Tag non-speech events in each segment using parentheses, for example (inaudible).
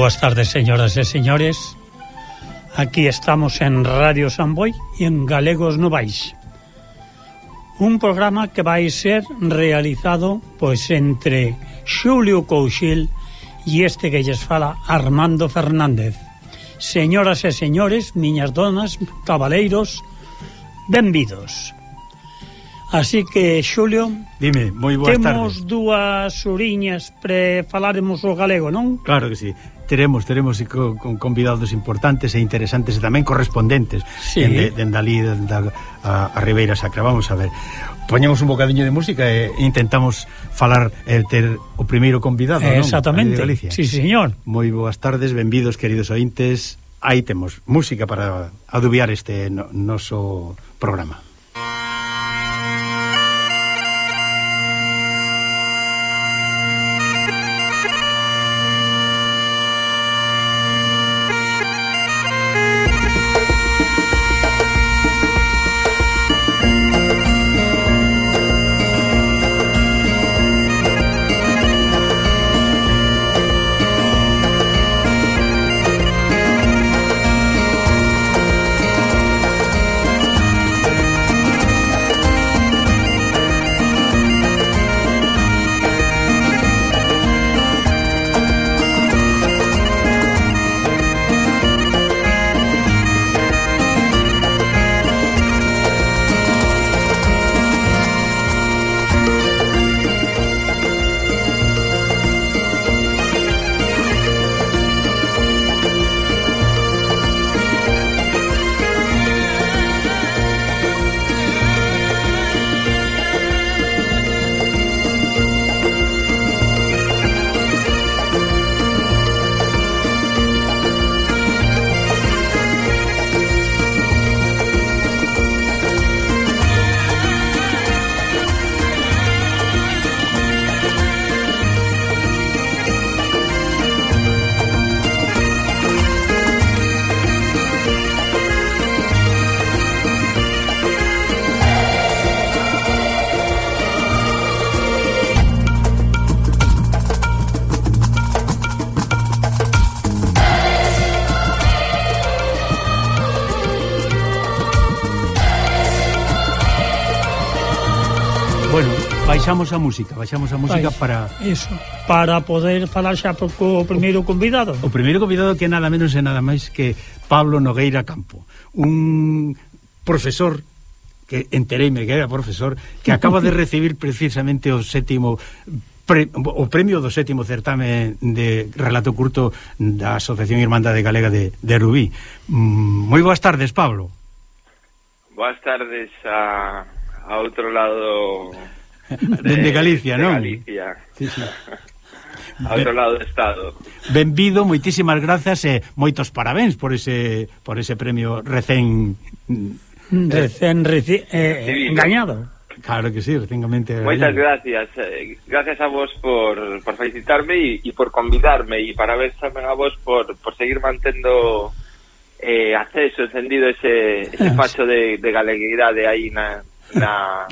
boas tardes, señoras e señores. Aquí estamos en Radio Samboy e en Galegos Novais. Un programa que vai ser realizado pois entre Xulio Couchil e este que lles fala Armando Fernández. Señoras e señores, miñas donas, cabaleiros, benvidos. Así que, Xulio, Dime, moi boas temos tardes. dúas uriñas pre falaremos o galego, non? Claro que sí teremos teremos con, con convidados importantes e interesantes e tamén correspondentes. Sí. dende, dende ali dende a, a Ribeira Sacra. Vamos a ver. Poñemos un bocadiño de música e intentamos falar e ter o primeiro convidado eh, non? exactamente. De Galicia. sí señor. Moi boas tardes benvidos queridos ointes. Aí temos música para adubiar este no, noso programa. baixamos a música, baixamos a música Vai, para Eso, para poder falar xa po, co primeiro convidado. O primeiro convidado que é nada menos e nada máis que Pablo Nogueira Campo, un profesor que entereime que era profesor, que acaba de (laughs) recibir precisamente o sétimo pre, o premio do sétimo certame de relato curto da Asociación Irmandade Galega de, de Rubí. Mm, moi boas tardes, Pablo. Boas tardes a, a outro lado Dende Galicia, de, non? De Galicia. Sí, sí. A outro lado do estado. Benvido, moitísimas grazas e moitos parabéns por ese por ese premio recén eh, recén reci, eh, engañado. Claro que sí, recentemente. Moitas gracias. Eh, gracias a vos por, por felicitarme e, e por convidarme e parabéns tamén a vos por, por seguir mantendo eh, acceso, encendido ese, ese facho de, de galeguidade aí na, na,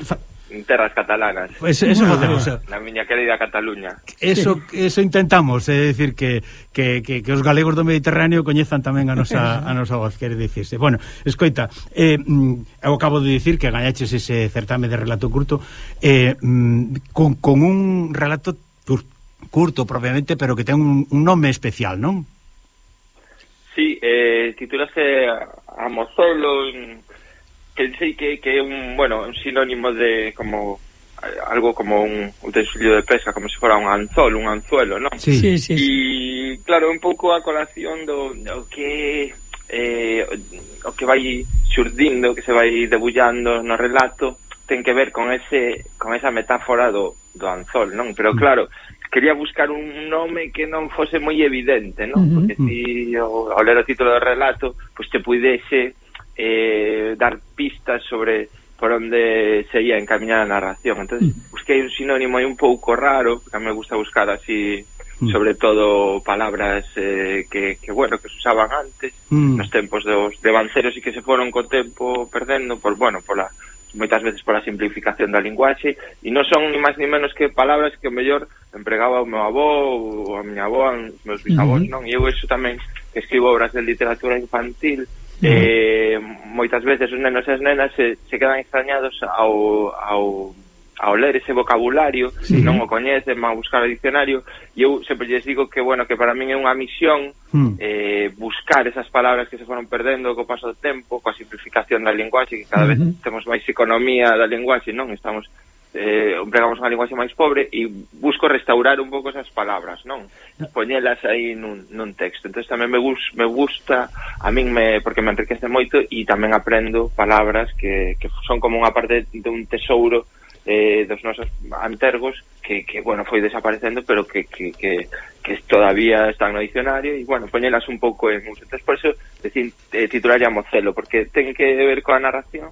terras catalanas. Pues eso ah, facemos. Na miña querida Cataluña. Eso eso intentamos, é eh, dicir que, que, que, que os galegos do Mediterráneo coñezan tamén a nosa a nosa voz, quer dicirse. Bueno, escoita, eh mm, eu acabo de dicir que gañaches ese certame de relato curto eh mm, con, con un relato curto propiamente, pero que ten un, un nome especial, non? Sí, eh titulase Amozolo en pensei que, que é un, bueno, un sinónimo de como algo como un, utensilio de pesca, como se fora un anzol, un anzuelo, non? Sí, sí, sí. E, claro, un pouco a colación do, do que eh, o que vai xurdindo, que se vai debullando no relato, ten que ver con ese con esa metáfora do, do anzol, non? Pero mm. claro, quería buscar un nome que non fose moi evidente, non? Porque si mm. o, ao ler o título do relato, pois pues te pudese eh, dar pistas sobre por onde sería encaminar a narración. Entonces, mm. busquei un sinónimo aí un pouco raro, porque me gusta buscar así mm. sobre todo palabras eh, que, que bueno que se usaban antes mm. nos tempos dos devanceros e que se foron co tempo perdendo por bueno pola moitas veces pola simplificación da linguaxe e non son ni máis ni menos que palabras que o mellor empregaba o meu avó ou a miña avó, os meus bisavós, uh mm. non? E eu eso tamén que escribo obras de literatura infantil Eh, moitas veces os nenos e as nenas se, se quedan extrañados ao, ao ao ler ese vocabulario, sí. non o coñecen, van a buscar o dicionario, e eu sempre lles digo que, bueno, que para min é unha misión mm. eh, buscar esas palabras que se foron perdendo co paso do tempo, coa simplificación da linguaxe, que cada mm -hmm. vez temos máis economía da linguaxe, non? Estamos eh, empregamos unha linguaxe máis pobre e busco restaurar un pouco esas palabras, non? Poñelas aí nun, nun texto. Entón tamén me, gus, me gusta, a min me, porque me enriquece moito e tamén aprendo palabras que, que son como unha parte de un tesouro eh, dos nosos antergos que, que bueno, foi desaparecendo pero que, que, que, que todavía están no dicionario e, bueno, poñelas un pouco en uso. Entón, por eso, decir, eh, titular a celo porque ten que ver coa narración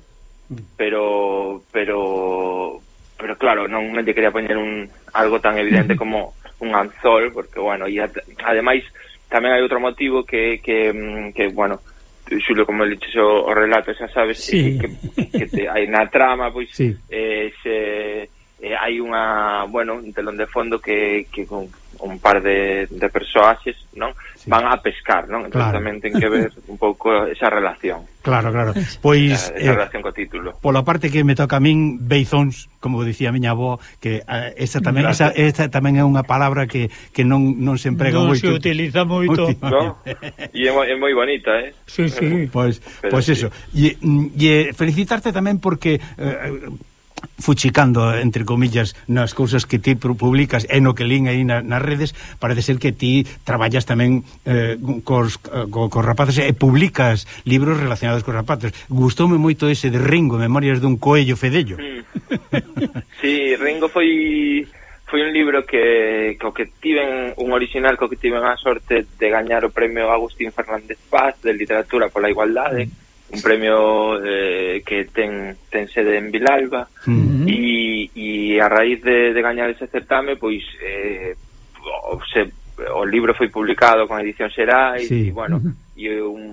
mm. pero pero pero claro, non mente quería poñer un algo tan evidente como un anzol, porque bueno, e ademais tamén hai outro motivo que que mm, que bueno, Xulio, como le dixo o relato, xa sabes sí. que, que te, hai na trama, pois sí. eh, se, eh, hai unha, bueno, un telón de fondo que, que con, un par de, de persoaxes, non? Sí. Van a pescar, non? Entón claro. tamén ten que ver un pouco esa relación. Claro, claro. Pois esa, esa eh, relación co título. Pola parte que me toca a min beizóns, como dicía a miña avó, que eh, esa tamén esa, esa tamén é unha palabra que, que non non se emprega non moito. Non se utiliza moito. No? E é, moi, é moi bonita, eh? Sí, sí. Pois pois sí. eso. E, mm, e felicitarte tamén porque eh, fuchicando, entre comillas, nas cousas que ti publicas e no que lin aí na, nas redes, parece ser que ti traballas tamén eh, cos, co, cos rapaces e publicas libros relacionados cos rapaces. Gustoume moito ese de Ringo, Memorias dun coello fedello. Mm. (laughs) sí, Ringo foi foi un libro que, co que tiven un original co que tiven a sorte de gañar o premio Agustín Fernández Paz de literatura pola igualdade mm un premio eh, que ten, ten sede en Vilalba uh -huh. e, e a raíz de, de gañar ese certame pois eh, se, o libro foi publicado con edición Xerais sí. e bueno, e uh -huh. un,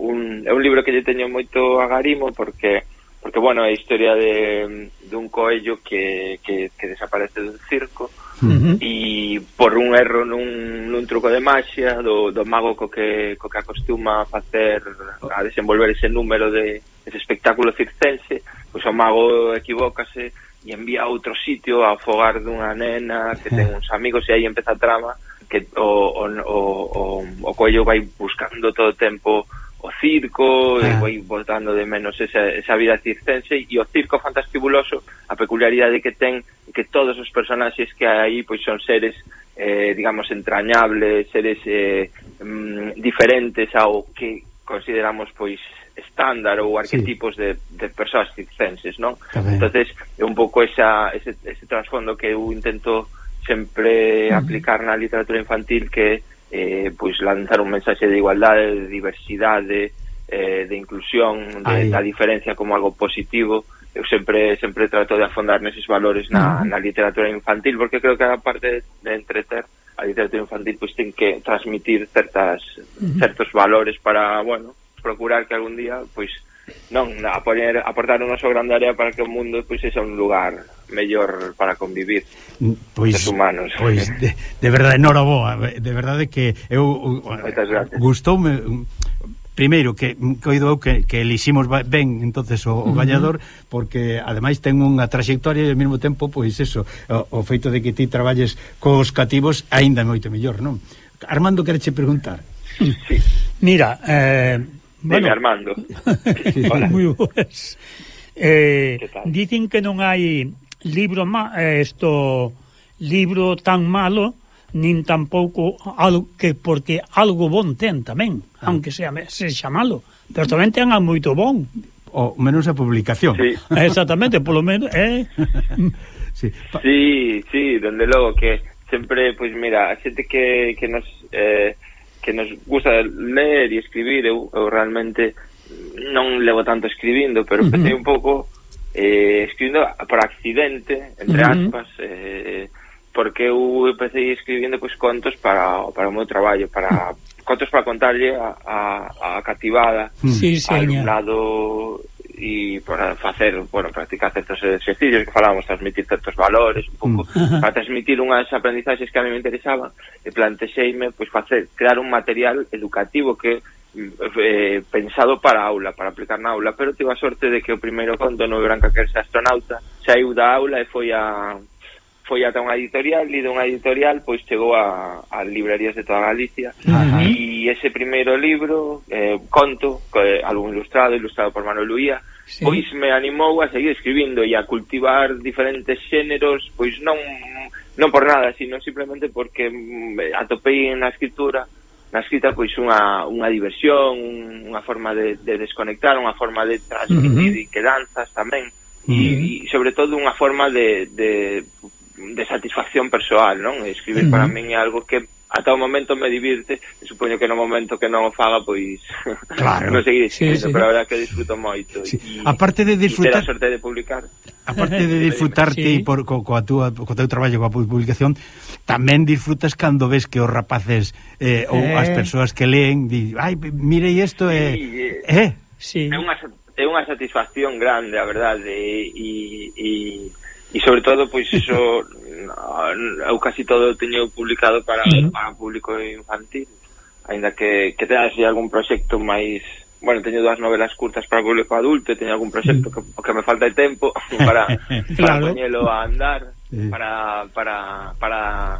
un, é un libro que lle teño moito agarimo porque porque bueno, é a historia de, de un coello que, que, que desaparece do circo Uh -huh. E por un erro nun, nun truco de maxia do, do mago co que, co que acostuma a facer a desenvolver ese número de ese espectáculo circense, pois o mago equivócase e envía a outro sitio a afogar dunha nena que ten uns amigos e aí empeza a trama que o, o, o, o, o coello vai buscando todo o tempo o circo, ah. e vai importando de menos esa, esa vida circense e o circo fantastibuloso, a peculiaridade que ten que todos os personaxes que hai aí pois son seres eh, digamos entrañables, seres eh, mm, diferentes ao que consideramos pois estándar ou arquetipos sí. de, de persoas circenses, non? Tamén. Entonces, é un pouco esa, ese, ese trasfondo que eu intento sempre uh -huh. aplicar na literatura infantil que eh, pois lanzar un mensaxe de igualdade, de diversidade, eh, de inclusión, de, da diferencia como algo positivo. Eu sempre sempre trato de afondar neses valores na, na literatura infantil, porque creo que a parte de entreter a literatura infantil pois ten que transmitir certas uh -huh. certos valores para, bueno, procurar que algún día pois Non, na, a poner, aportar o noso grande área para que o mundo pois sexa un lugar mellor para convivir mm, pois, os humanos. Pois, de, de verdade, enhoraboa, de verdade que eu gustoume mm, primeiro que mm, coido eu que, que eliximos ben entonces o, o gañador uh -huh. porque ademais ten unha traxectoria e ao mesmo tempo pois eso, o, o feito de que ti traballes cos cativos aínda moito mellor, non? Armando quereche preguntar. Sí. Mira, eh Bueno, Dime, Armando. (laughs) sí, moi boas. Eh, dicen que non hai libro ma, eh, esto libro tan malo nin tampouco algo que porque algo bon ten tamén, ah. aunque sea sexa malo, pero tamén ten algo moito bon. O menos a publicación. Sí. (laughs) Exactamente, polo menos, eh. (laughs) sí, sí, sí, dende logo que sempre, pois pues, mira, a xente que, que nos eh, que nos gusta ler e escribir eu, eu realmente non levo tanto escribindo pero empecé uh -huh. un pouco eh, escribindo por accidente entre uh -huh. aspas eh, porque eu empecé escribindo pois, pues, contos para, para o meu traballo para contos para contarlle a, a, a cativada sí, al alumnado e para facer, bueno, practicar certos exercicios que falábamos, transmitir certos valores, un pouco, mm. para transmitir unhas aprendizaxes que a mí me interesaban, e plantexeime, pois, facer, crear un material educativo que mm, eh, pensado para a aula, para aplicar na aula, pero tive a sorte de que o primeiro conto no Branca que era astronauta saiu da aula e foi a foi ata unha editorial, lido unha editorial, pois chegou a, a librerías de toda Galicia. E ese primeiro libro, eh, conto, eh, algún ilustrado, ilustrado por Manuel Luía, sí. pois me animou a seguir escribindo e a cultivar diferentes xéneros, pois non non por nada, sino simplemente porque mm, atopei na escritura na escrita pois unha, unha diversión, unha forma de, de desconectar, unha forma de transmitir uh -huh. que danzas tamén uh -huh. e, sobre todo unha forma de, de, de satisfacción persoal, non? Escribir uh -huh. para min é algo que ata o momento me divirte e supoño que no momento que non o faga pois (laughs) claro. non seguir sí, sí. pero a verdad que disfruto moito sí. y, a parte de disfrutar a sorte de publicar a parte de disfrutarte sí. por, co, coa túa, co teu traballo coa publicación tamén disfrutas cando ves que os rapaces eh, ou eh. as persoas que leen di, ai, mirei isto é eh, sí, eh, eh. Sí. é unha é unha satisfacción grande a verdade e, e, e sobre todo pois (laughs) iso eu casi todo teño publicado para, uh -huh. para público infantil ainda que, que teña así algún proxecto máis bueno, teño dúas novelas curtas para público adulto e teño algún proxecto que, que me falta de tempo (laughs) para, claro. para poñelo a andar para, para, para,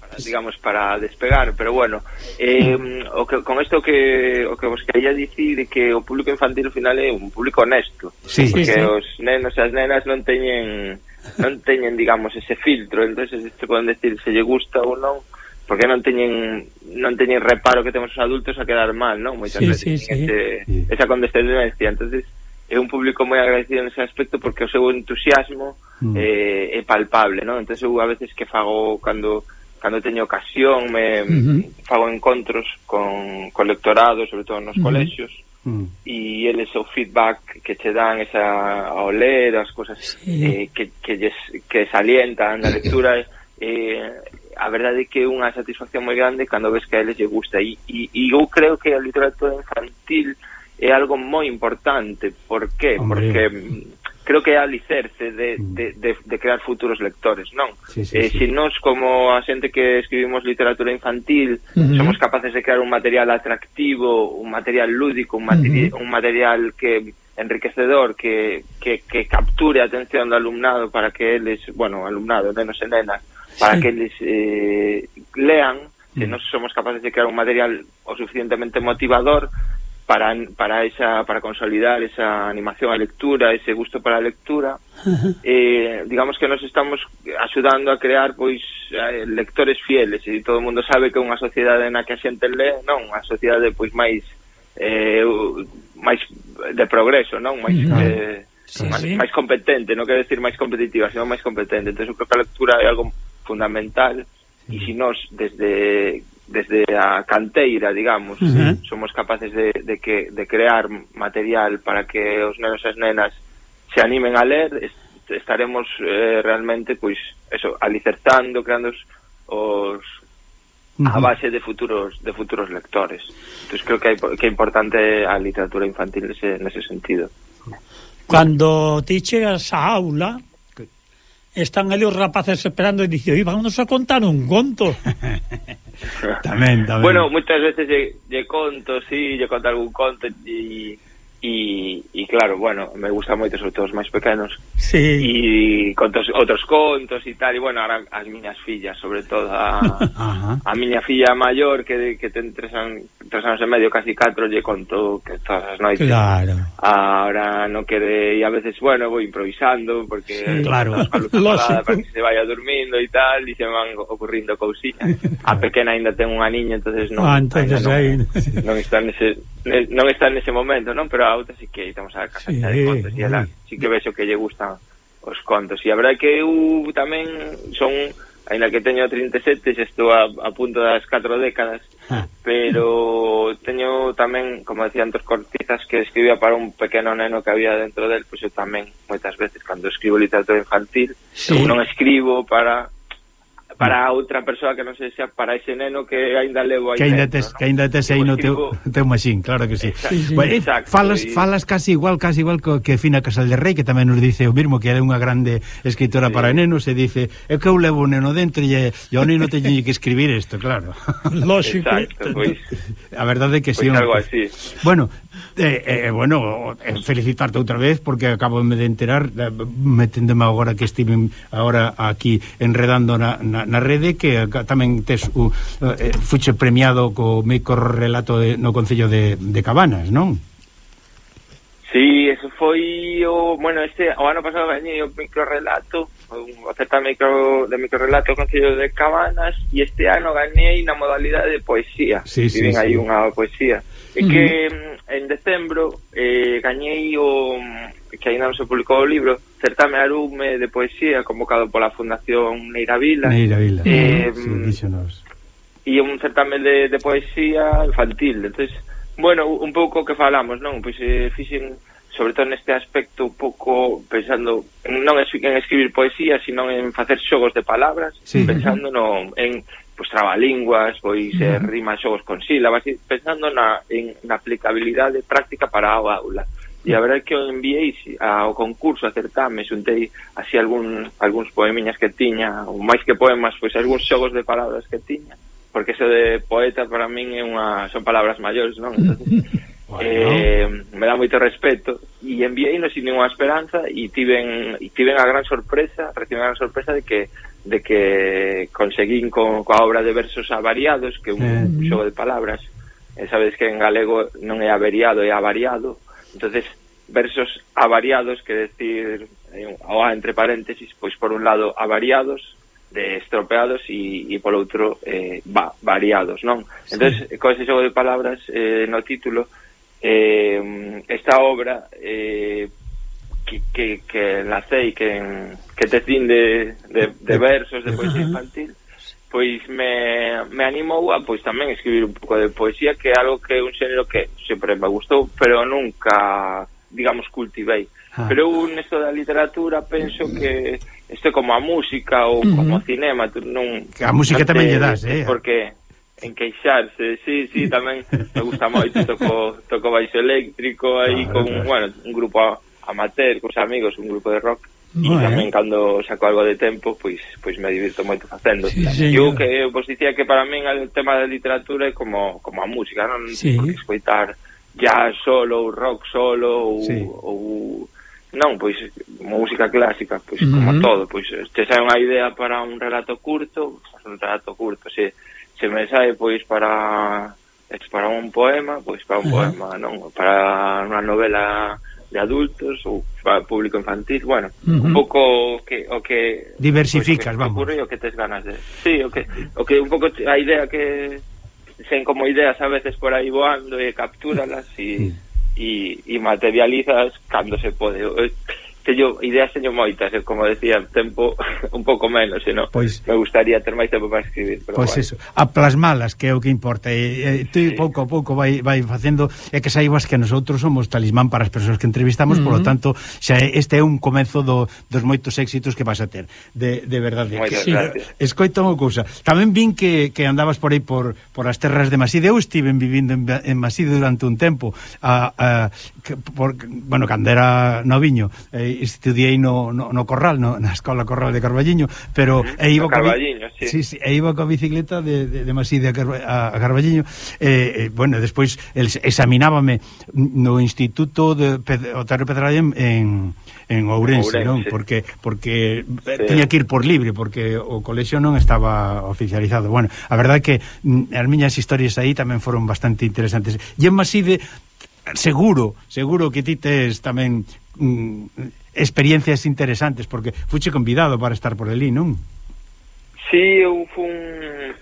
para digamos para despegar, pero bueno eh, o que, con isto que o que vos quería dicir que o público infantil ao final é un público honesto sí, porque sí, sí. os nenos e as nenas non teñen non teñen, digamos, ese filtro, entonces se poden decir se lle gusta ou non, porque non teñen non teñen reparo que temos os adultos a quedar mal, non? Moitas sí, veces sí, sí. Ese, sí. esa condescendencia, entonces é un público moi agradecido nese aspecto porque o seu entusiasmo mm. eh, é palpable, non? Entonces eu a veces que fago cando cando teño ocasión me uh -huh. fago encontros con, con lectorado, sobre todo nos uh -huh. colexios mm. e eles o feedback que che dan esa ao ler as cousas sí. eh, que, que, lles, que salientan na lectura eh, a verdade é que é unha satisfacción moi grande cando ves que a eles lle gusta e, e, e eu creo que a literatura infantil é algo moi importante por que? porque creo que é alicerce de, mm. de, de, de crear futuros lectores, non? Sí, sí, eh, sí. Se nós, como a xente que escribimos literatura infantil, uh -huh. somos capaces de crear un material atractivo, un material lúdico, un, materi uh -huh. un material que enriquecedor, que, que, que capture a atención do alumnado para que eles, bueno, alumnado, nenos e nenas, para sí. que eles eh, lean, se uh mm. nós somos capaces de crear un material o suficientemente motivador, para, para, esa, para consolidar esa animación a lectura, ese gusto para a lectura, eh, digamos que nos estamos axudando a crear pois eh, lectores fieles e todo o mundo sabe que unha sociedade na que a xente lee non, unha sociedade pois máis eh, máis de progreso, non, máis mm, no. eh, sí, máis, sí. máis competente, non quero decir máis competitiva, sino máis competente. Entón, eu creo que a lectura é algo fundamental e se si nós desde desde a canteira, digamos, uh -huh. somos capaces de, de, que, de crear material para que os nenos e as nenas se animen a ler, estaremos eh, realmente, pois, eso, alicertando, creando os, os uh -huh. a base de futuros de futuros lectores. Entonces creo que hai, que é importante a literatura infantil nese, nese sentido. Cando ti chegas á aula, están ali os rapaces esperando e dicen, vamos a contar un conto. (laughs) tamén, tamén. Bueno, moitas veces lle, lle conto, sí, lle conto algún conto e e, e claro, bueno, me gusta moito sobre todo os máis pequenos sí. e contos, outros contos e tal e bueno, ahora as miñas fillas sobre todo a, (laughs) a miña filla maior que, que ten tres, an, tres anos e medio casi catro lle conto que todas as noites claro. ahora non quede, e a veces, bueno, vou improvisando porque sí, claro. parada, (laughs) para que se vaya durmindo e tal e se van ocurrindo cousiñas a pequena ainda ten unha niña entonces non, ah, entonces, aí. non, non, está nese, non está nese momento, non? pero a outra, así que estamos a casa sí, de contos, e ela sí que vexo que lle gustan os contos. E a verdade que eu tamén son, aínda que teño 37, xa estou a, a punto das 4 décadas, ah. pero teño tamén, como decía antes, cortizas que escribía para un pequeno neno que había dentro del, pois pues eu tamén, moitas veces, cando escribo literatura infantil, sí. non escribo para para outra persoa que non sexa para ese neno que aínda levo aí que aínda tes, dentro, que aínda tes aí no teu, teu machín claro que sí, exacto, sí, sí. Bueno, exacto, falas, falas casi igual casi igual co que Fina Casal de Rey que tamén nos dice o mismo que era unha grande escritora sí. para nenos e dice é que eu levo o neno dentro e, e o neno teñe que escribir isto claro. (laughs) Lógico exacto, pois, a verdade é que si sí, pois algo así. Bueno Eh, eh, bueno, eh, felicitarte outra vez porque acabo de enterar eh, meténdome agora que estive agora aquí enredando na, na, na rede que tamén tes u, uh, eh, fuche premiado co microrelato de, no Concello de, de Cabanas, non? Sí, eso foi o, bueno, este o ano pasado gañei o microrelato, o certa micro de microrelato Concello de Cabanas e este ano gañei na modalidade de poesía. Sí, sí, Tiven sí. aí unha poesía. É uh -huh. que mm, en decembro eh, gañei o mm, que aínda non se publicou o libro, Certame Arume de Poesía, convocado pola Fundación Neira Vila. Neira Vila, eh, sí, E un certame de, de poesía infantil. entonces bueno, un pouco que falamos, non? Pois eh, fixen, sobre todo neste aspecto, un pouco pensando non en escribir poesía, sino en facer xogos de palabras, sí. pensando no, en pues, trabalinguas, pois eh, rimas xogos con sílabas, pensando na, en, na aplicabilidade práctica para a aula. E a verdade é que eu enviei ao concurso, a certame, xuntei así algún, algúns poemiñas que tiña, ou máis que poemas, pois algúns xogos de palabras que tiña, porque eso de poeta para min é unha son palabras maiores, non? (laughs) Entonces, bueno. eh, me dá moito respeto e enviei no sin ninguna esperanza e tiven, e tiven a gran sorpresa reciben a gran sorpresa de que de que conseguín co, coa obra de versos avariados que é un, mm. xogo de palabras e sabedes que en galego non é averiado, é avariado entonces versos avariados, que decir, eh, o ah, entre paréntesis, pois por un lado avariados, de estropeados e, e polo outro eh, va, variados, non? Sí. Entón, con ese xogo de palabras eh, no título, eh, esta obra eh, que, que, que lacei, que, que te cin de, de, de versos de poesía infantil, pois me, me animou a pois tamén escribir un pouco de poesía que é algo que é un xénero que sempre me gustou pero nunca digamos cultivei ah. pero eu nesto da literatura penso que isto como a música ou como o cinema non, que a música non tamén lle das eh? porque enqueixarse sí, sí, tamén me gusta moito toco, toco baixo eléctrico aí ah, con, bueno, un grupo amateur, cos amigos, un grupo de rock No, e tamén eh? cando saco algo de tempo pois pois me divirto moito facendo sí, eu que vos dicía que para min o tema da literatura é como, como a música non sí. Porque escoitar jazz solo ou rock solo ou, sí. ou non, pois música clásica pois uh -huh. como todo pois te sai unha idea para un relato curto un relato curto se, se me sai pois para para un poema pois para un uh -huh. poema non para unha novela de adultos ou público infantil, bueno, uh -huh. un pouco o que o que diversificas, pues, o que, vamos. Ocurre, o que tes ganas de. Sí, o que o que un pouco a idea que sen como ideas a veces por aí voando e captúralas e uh -huh. e, e materializas cando se pode teño ideas teño moitas, e como decía, tempo (laughs) un pouco menos, senón pois, me gustaría ter máis tempo para escribir, pero Pois bueno. eso, a plasmalas que é o que importa. E, e tú sí. pouco a pouco vai vai facendo e que saibas que nosotros somos talismán para as persoas que entrevistamos, mm -hmm. polo tanto, xa este é un comezo do, dos moitos éxitos que vas a ter. De, de verdade. Moitas sí. Escoita unha cousa. Tamén vin que, que andabas por aí por, por as terras de Maside. Eu estive vivindo en, en Maside durante un tempo a, a, que, por, bueno, cando era noviño. Eh, eh, estudiei no, no, no Corral, no, na Escola Corral de Carballiño, pero e iba co sí. Sí, sí, e iba coa bicicleta de, de, de Maside a, Carba, a, a Carballiño. Eh, eh, bueno, despois examinábame no Instituto de Ped Otario Pedrallen en, en Ourense, Ourense, non? Porque porque eh, sí. teña que ir por libre, porque o colexio non estaba oficializado. Bueno, a verdade é que mm, as miñas historias aí tamén foron bastante interesantes. E en Maside seguro, seguro que ti tes tamén mm, experiencias interesantes porque fuche convidado para estar por ali, non? Sí, eu fun,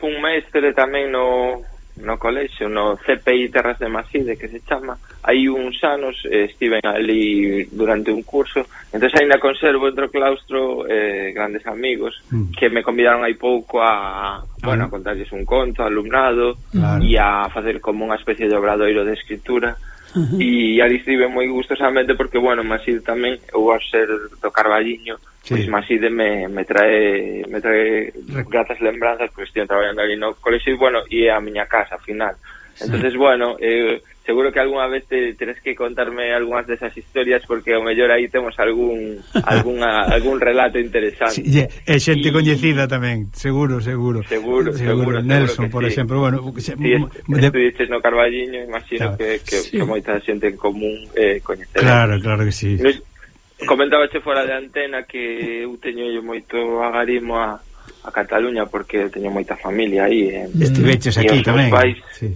fun mestre tamén no, no colexio, no CPI Terras de Maside que se chama, hai uns anos eh, estiven ali durante un curso entón ainda conservo entre o claustro eh, grandes amigos mm. que me convidaron hai pouco a, ah, bueno, a contarles un conto, alumnado claro. e a facer como unha especie de obradoiro de escritura E a estive moi gustosamente porque, bueno, Maside tamén, eu ao ser do Carballiño, sí. pois Maside me, me trae, me trae gratas lembranzas, porque estive traballando ali no colexio, e, bueno, e a miña casa, ao final. Sí. entonces bueno, eh, seguro que algunha vez te, tenes que contarme algunhas desas historias porque ao mellor aí temos algún alguna, (laughs) algún relato interesante. Sí, e xente y... coñecida tamén, seguro, seguro. Seguro, seguro, seguro Nelson, seguro por sí. exemplo, bueno, se, sí, estudiches de... no Carballiño, imagino claro. que que, sí. que moita xente en común eh coñecerá. Claro, claro que sí. comentaba Comentábache fora de antena que eu teño moito agarimo a, a Cataluña porque teño moita familia aí. Eh. Estiveches aquí tamén. Pais, sí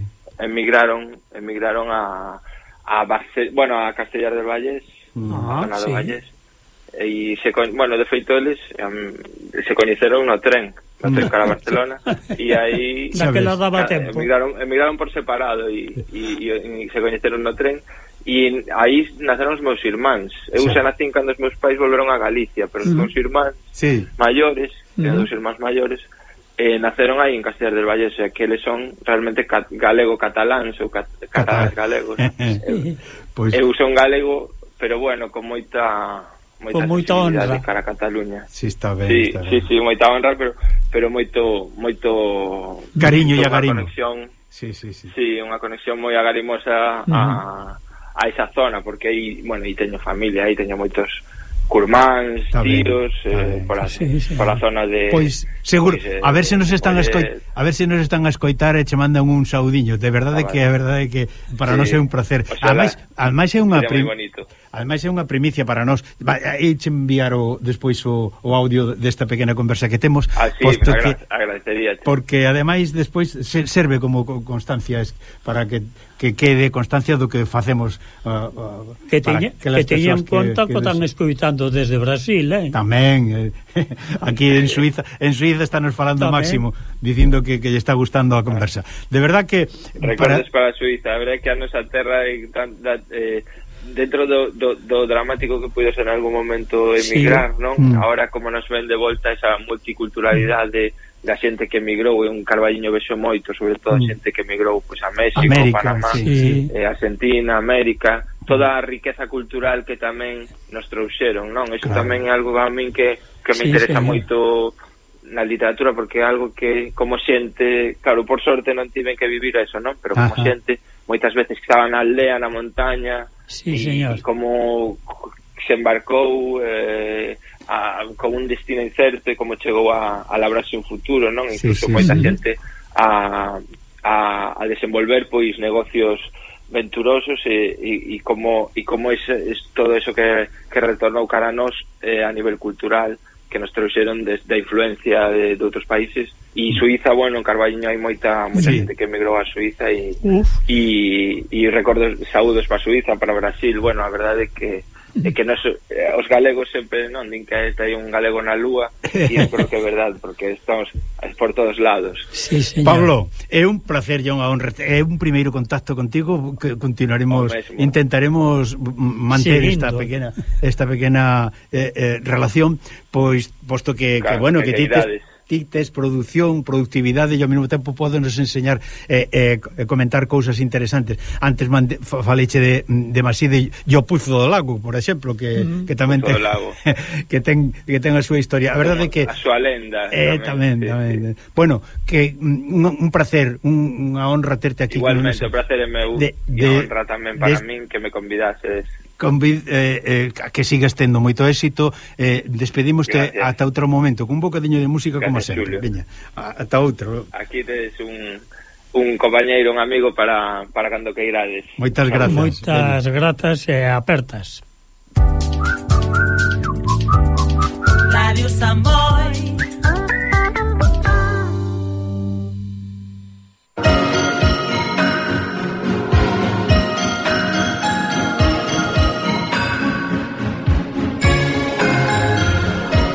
emigraron emigraron a a Barce bueno, a Castellar del Valles, ah, a sí. do Valles. E se con bueno, de feito eles um, se coñeceron no tren, no tren cara a (laughs) Barcelona e aí daquela daba tempo. Emigraron emigraron por separado e e se coñeceron no tren e aí naceron os meus irmáns. Eu xa nacín cando os meus pais volveron a Galicia, pero os meus irmáns sí. maiores. Uh -huh. os irmáns maiores, eh, naceron aí en Castellar del Valle, o sea, que eles son realmente cat galego-cataláns ou cat catalás-galegos. (laughs) eu, pues... eu son galego, pero bueno, con moita moita, con moita honra cara a Cataluña. Si sí, está ben, sí, está ben. Sí, sí, moita honra, pero pero moito moito cariño e agarimo. Conexión, sí, sí, sí. Sí, unha conexión moi agarimosa uh -huh. a a esa zona porque aí, bueno, aí teño familia, aí teño moitos curmáns, tiros tíos, eh, sí, sí, a zona de Pois seguro, pois, eh, a ver se nos están pois, eh, escoit, a ver se nos están a escoitar e che mandan un saudiño. De verdade ah, que vale. a verdade que para sí. nós é un placer. Ademais, ademais é unha prim... Ademais é unha primicia para nós. Eh, eiche enviar o, despois o, o audio desta pequena conversa que temos. Ah, sí, posto agra que, agradecería. Porque ademais despois serve como constancia para que que quede constancia do que facemos uh, uh, que teña, que, que en conta que, que están escoitando desde Brasil eh? tamén eh, (laughs) aquí en Suiza en Suiza están nos falando tamén. máximo dicindo que, que lle está gustando a conversa de verdad que recordes para, para Suiza a verdade que a nosa terra e tan, da, eh, dentro do, do, do dramático que puido ser en algún momento emigrar, sí. non? Mm. Ahora como nos ven de volta esa multiculturalidade da xente que emigrou, e un Carballiño vexo moito, sobre todo a mm. xente que emigrou pois a México, América, Panamá, sí. eh, Argentina, América, mm. toda a riqueza cultural que tamén nos trouxeron, non? Iso claro. tamén é algo a min que, que me sí, interesa sí. moito na literatura porque é algo que como xente, claro, por sorte non tiven que vivir eso, non? Pero como Ajá. xente moitas veces que estaba na aldea, na montaña, Sí, e, señor. E como se embarcou eh, a, con un destino incerto e como chegou a, a labrarse un futuro, non? Sí, Incluso sí, moita sí. xente a, a, a desenvolver pois negocios venturosos e, e, e como e como é, é todo eso que, que retornou cara a nós eh, a nivel cultural que nos trouxeron desde a influencia de, de outros países. E Suiza, bueno, en Carballiño hai moita moita sí. xente que emigrou a Suiza e, e, e recordo saúdos para Suiza, para Brasil. Bueno, a verdade é que é que nos, eh, os galegos sempre non din que hai un galego na lúa e eu creo que é verdade porque estamos por todos lados sí, señor. Pablo, é un placer John, é un primeiro contacto contigo que continuaremos, intentaremos manter Seguindo. esta pequena esta pequena eh, eh, relación pois posto que, claro, que bueno, que, que ti tes, tites, produción, productividade e ao mesmo tempo podenos enseñar e eh, eh, eh, comentar cousas interesantes. Antes mande, faleche de, de Maside e o Puzo do Lago, por exemplo, que, mm que tamén ten, Lago. (laughs) que ten que ten a súa historia. A verdade que a súa lenda. Eh, tamén, tamén. Sí, sí. Bueno, que un, un placer, un, unha honra terte aquí. Igualmente, o placer é meu de, de, e honra tamén para de, min que me convidases Convid, eh, eh, que sigas tendo moito éxito. Eh, despedimoste Gracias. ata outro momento, cun bocadiño de música Gracias, como sempre. Julio. Veña, ata outro. Aquí tedes un un compañeiro, un amigo para, para cando que irades. Moitas grazas. Moitas grazas e apertas. Radio Samboy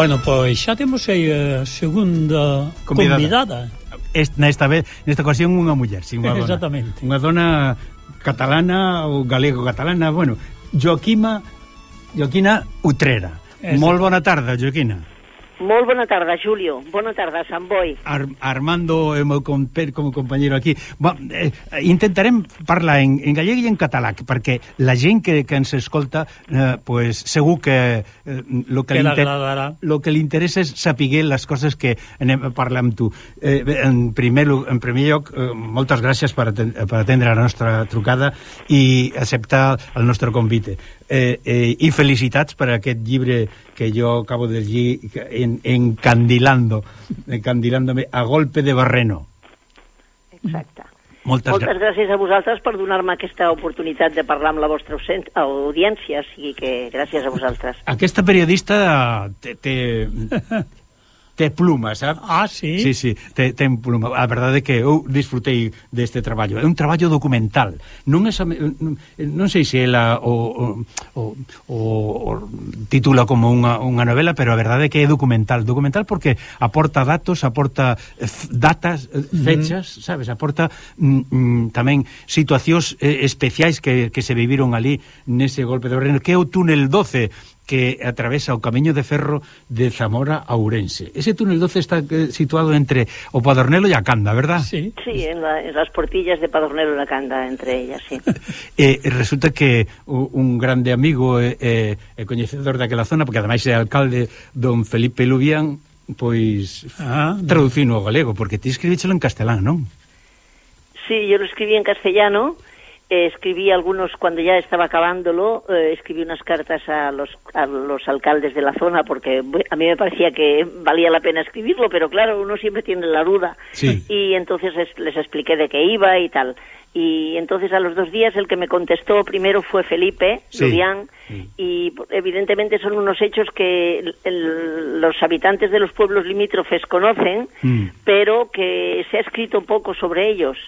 Bueno, pois xa temos aí a segunda convidada. convidada. Est, nesta vez, nesta ocasión unha muller, sin unha (laughs) dona. Exactamente. Unha dona catalana ou galego-catalana, bueno, Joaquima Joaquina Utrera. Exacto. Molt bona tarda, Joaquina. Molt bona tarda, Julio. Bona tarda, Sant Boi. Ar Armando é o meu comper, como compañeiro aquí. Ba, eh, intentarem parlar en, en gallec i en català, perquè la gent que, que ens escolta, eh, pues, segur que eh, lo que, que li lo que li interessa és saber les coses que anem a parlar amb tu. Eh, en, primer, en primer lloc, eh, moltes gràcies per, aten per atendre la nostra trucada i acceptar el nostre convite. Eh, eh, I felicitats per aquest llibre que jo acabo de llegir en, Encandilando, encandilándome a golpe de barreno. Exacte. Moltes, Moltes gràcies. a vosaltres per donar-me aquesta oportunitat de parlar amb la vostra audiència, o sigui que gràcies a vosaltres. Aquesta periodista té, (laughs) te pluma, sabe? Ah, sí? Sí, sí, te, ten pluma. A verdade é que eu disfrutei deste traballo. É un traballo documental. Non, é, non, non sei se ela o, o, o, o titula como unha, unha novela, pero a verdade é que é documental. Documental porque aporta datos, aporta datas, eh, fechas, mm. sabes? Aporta mm, mm, tamén situacións eh, especiais que, que se viviron ali nese golpe de Berlín, que é o túnel 12 que atravesa o camiño de ferro de Zamora a Ourense. Ese túnel 12 está eh, situado entre o Padornelo e a Canda, ¿verdad? Sí, sí en, la, en las portillas de Padornelo e a Canda, entre ellas, sí. (laughs) eh, resulta que un grande amigo e eh, eh, coñecedor daquela zona, porque ademais é alcalde don Felipe Lubián, pois ah, traducino ao galego, porque ti escribíchelo en castelán, non? Sí, yo lo escribí en castellano, eh, escribí algunos, cuando ya estaba acabándolo, eh, escribí unas cartas a los, a los alcaldes de la zona, porque a mí me parecía que valía la pena escribirlo, pero claro, uno siempre tiene la duda. Sí. Y entonces es- les expliqué de qué iba y tal. Y entonces a los dos días el que me contestó primero fue Felipe Sí. Lubián, y evidentemente son unos hechos que el- el- los habitantes de los pueblos limítrofes conocen, Mm. pero que se ha escrito poco sobre ellos.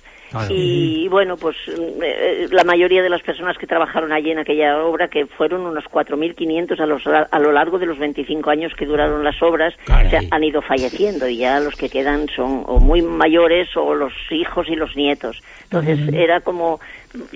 Y bueno, pues mm, eh, la mayoría de las personas que trabajaron allí en aquella obra, que fueron unos 4.500 a, los- a lo largo de los 25 años que duraron las obras, se han ido falleciendo y ya los que quedan son o muy mayores o los hijos y los nietos. Entonces era como,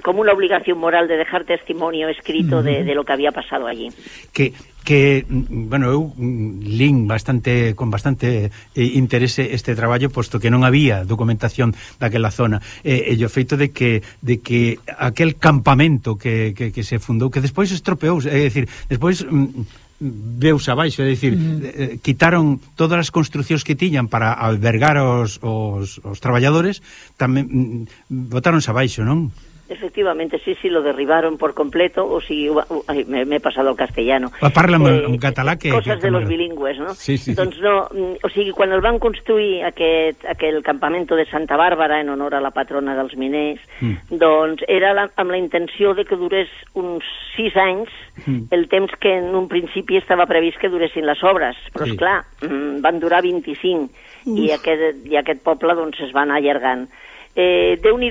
como una obligación moral de dejar testimonio escrito de, de lo que había pasado allí. Que que, bueno, eu mm, lin bastante con bastante eh, interese este traballo posto que non había documentación daquela zona. E, e o feito de que de que aquel campamento que, que, que se fundou, que despois estropeou, é dicir, despois mm, veus abaixo, é dicir, uh eh, -huh. Eh, quitaron todas as construcións que tiñan para albergar os, os, os traballadores, tamén mm, botáronse abaixo, non? Efectivamente, sí, sí, lo derribaron por completo, o si ay, me, me he pasado al castellano. Ah, parla en català que- Coses que- de los bilingües, no? Sí, sí. Doncs no, mm, o sigui, quan el van construir aquest, aquell campamento de Santa Bàrbara en honor a la patrona dels miners, Mm. doncs era la, amb la intenció de que durés uns sis anys Mm. el temps que en un principi estava previst que duressin les obres, però Sí. sí. esclar, mm, van durar 25 i aquest, i aquest poble doncs es va anar allargant. Eh, déu nhi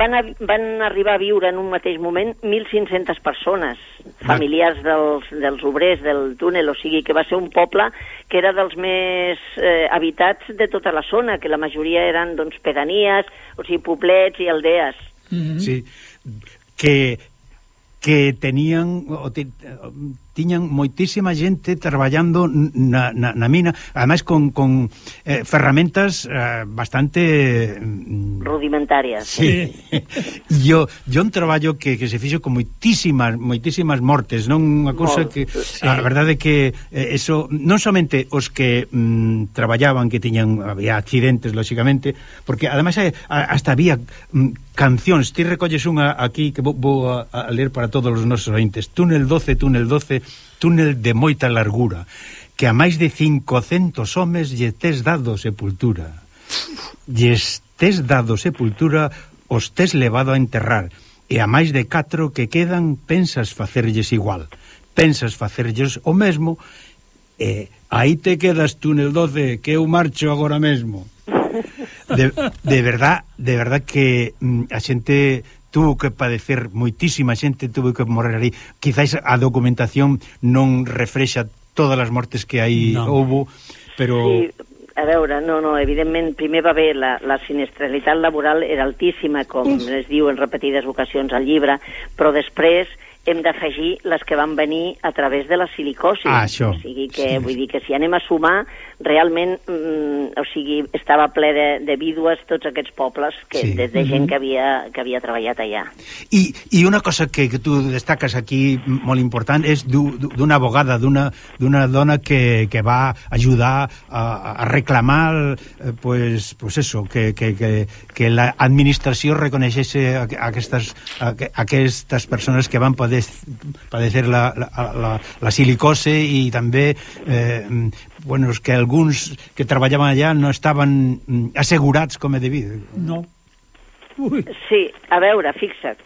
van, a, van arribar a viure en un mateix moment 1.500 persones, familiars dels, dels obrers del túnel, o sigui que va ser un poble que era dels més eh, habitats de tota la zona, que la majoria eren doncs, pedanies, o sigui, poblets i aldees. Sí, que que tenían o te, tiñan moitísima xente traballando na, na, na mina, ademais con, con eh, ferramentas eh, bastante mm, rudimentarias. Sí. (laughs) yo, yo un traballo que, que se fixo con moitísimas moitísimas mortes, non unha cousa que sí. a verdade é que eh, eso non somente os que mm, traballaban que tiñan había accidentes lóxicamente, porque ademais hasta había mm, cancións, ti recolles unha aquí que vou, vou a, a ler para todos os nosos ointes. Túnel 12, túnel 12, túnel de moita largura, que a máis de 500 homes lle tes dado sepultura. Lles tes dado sepultura, os tes levado a enterrar, e a máis de 4 que quedan pensas facerlles igual. Pensas facerlles o mesmo, e aí te quedas túnel 12, que eu marcho agora mesmo de, de verdad, de verdad que mm, a xente tuvo que padecer moitísima xente, tuvo que morrer ali. Quizáis a documentación non refrexa todas as mortes que aí no. houbo, pero... Sí, a veure, no, no, evidentment, primer va bé, la, la sinistralitat laboral era altíssima, com sí. es diu en repetides ocasions al llibre, però després hem d'afegir les que van venir a través de la silicosi. Ah, això. O sigui que, sí. vull dir que si anem a sumar, realment, mm, o sigui, estava ple de, de vídues tots aquests pobles que, Sí. de, de gent que havia, que havia treballat allà. I, I una cosa que, que tu destaques aquí molt important és d'u- d'una abogada, d'una dona que, que va ajudar a, a reclamar eh, pues, pues eso, que, que, que, que la administració reconeixesse a, a aquestes, aquestes persones que van poder padecer la, la, la, la silicose i també eh, bueno, és que alguns que treballaven allà no estaven mm, assegurats com he debido. No. Ui. Sí, a veure, fixa't.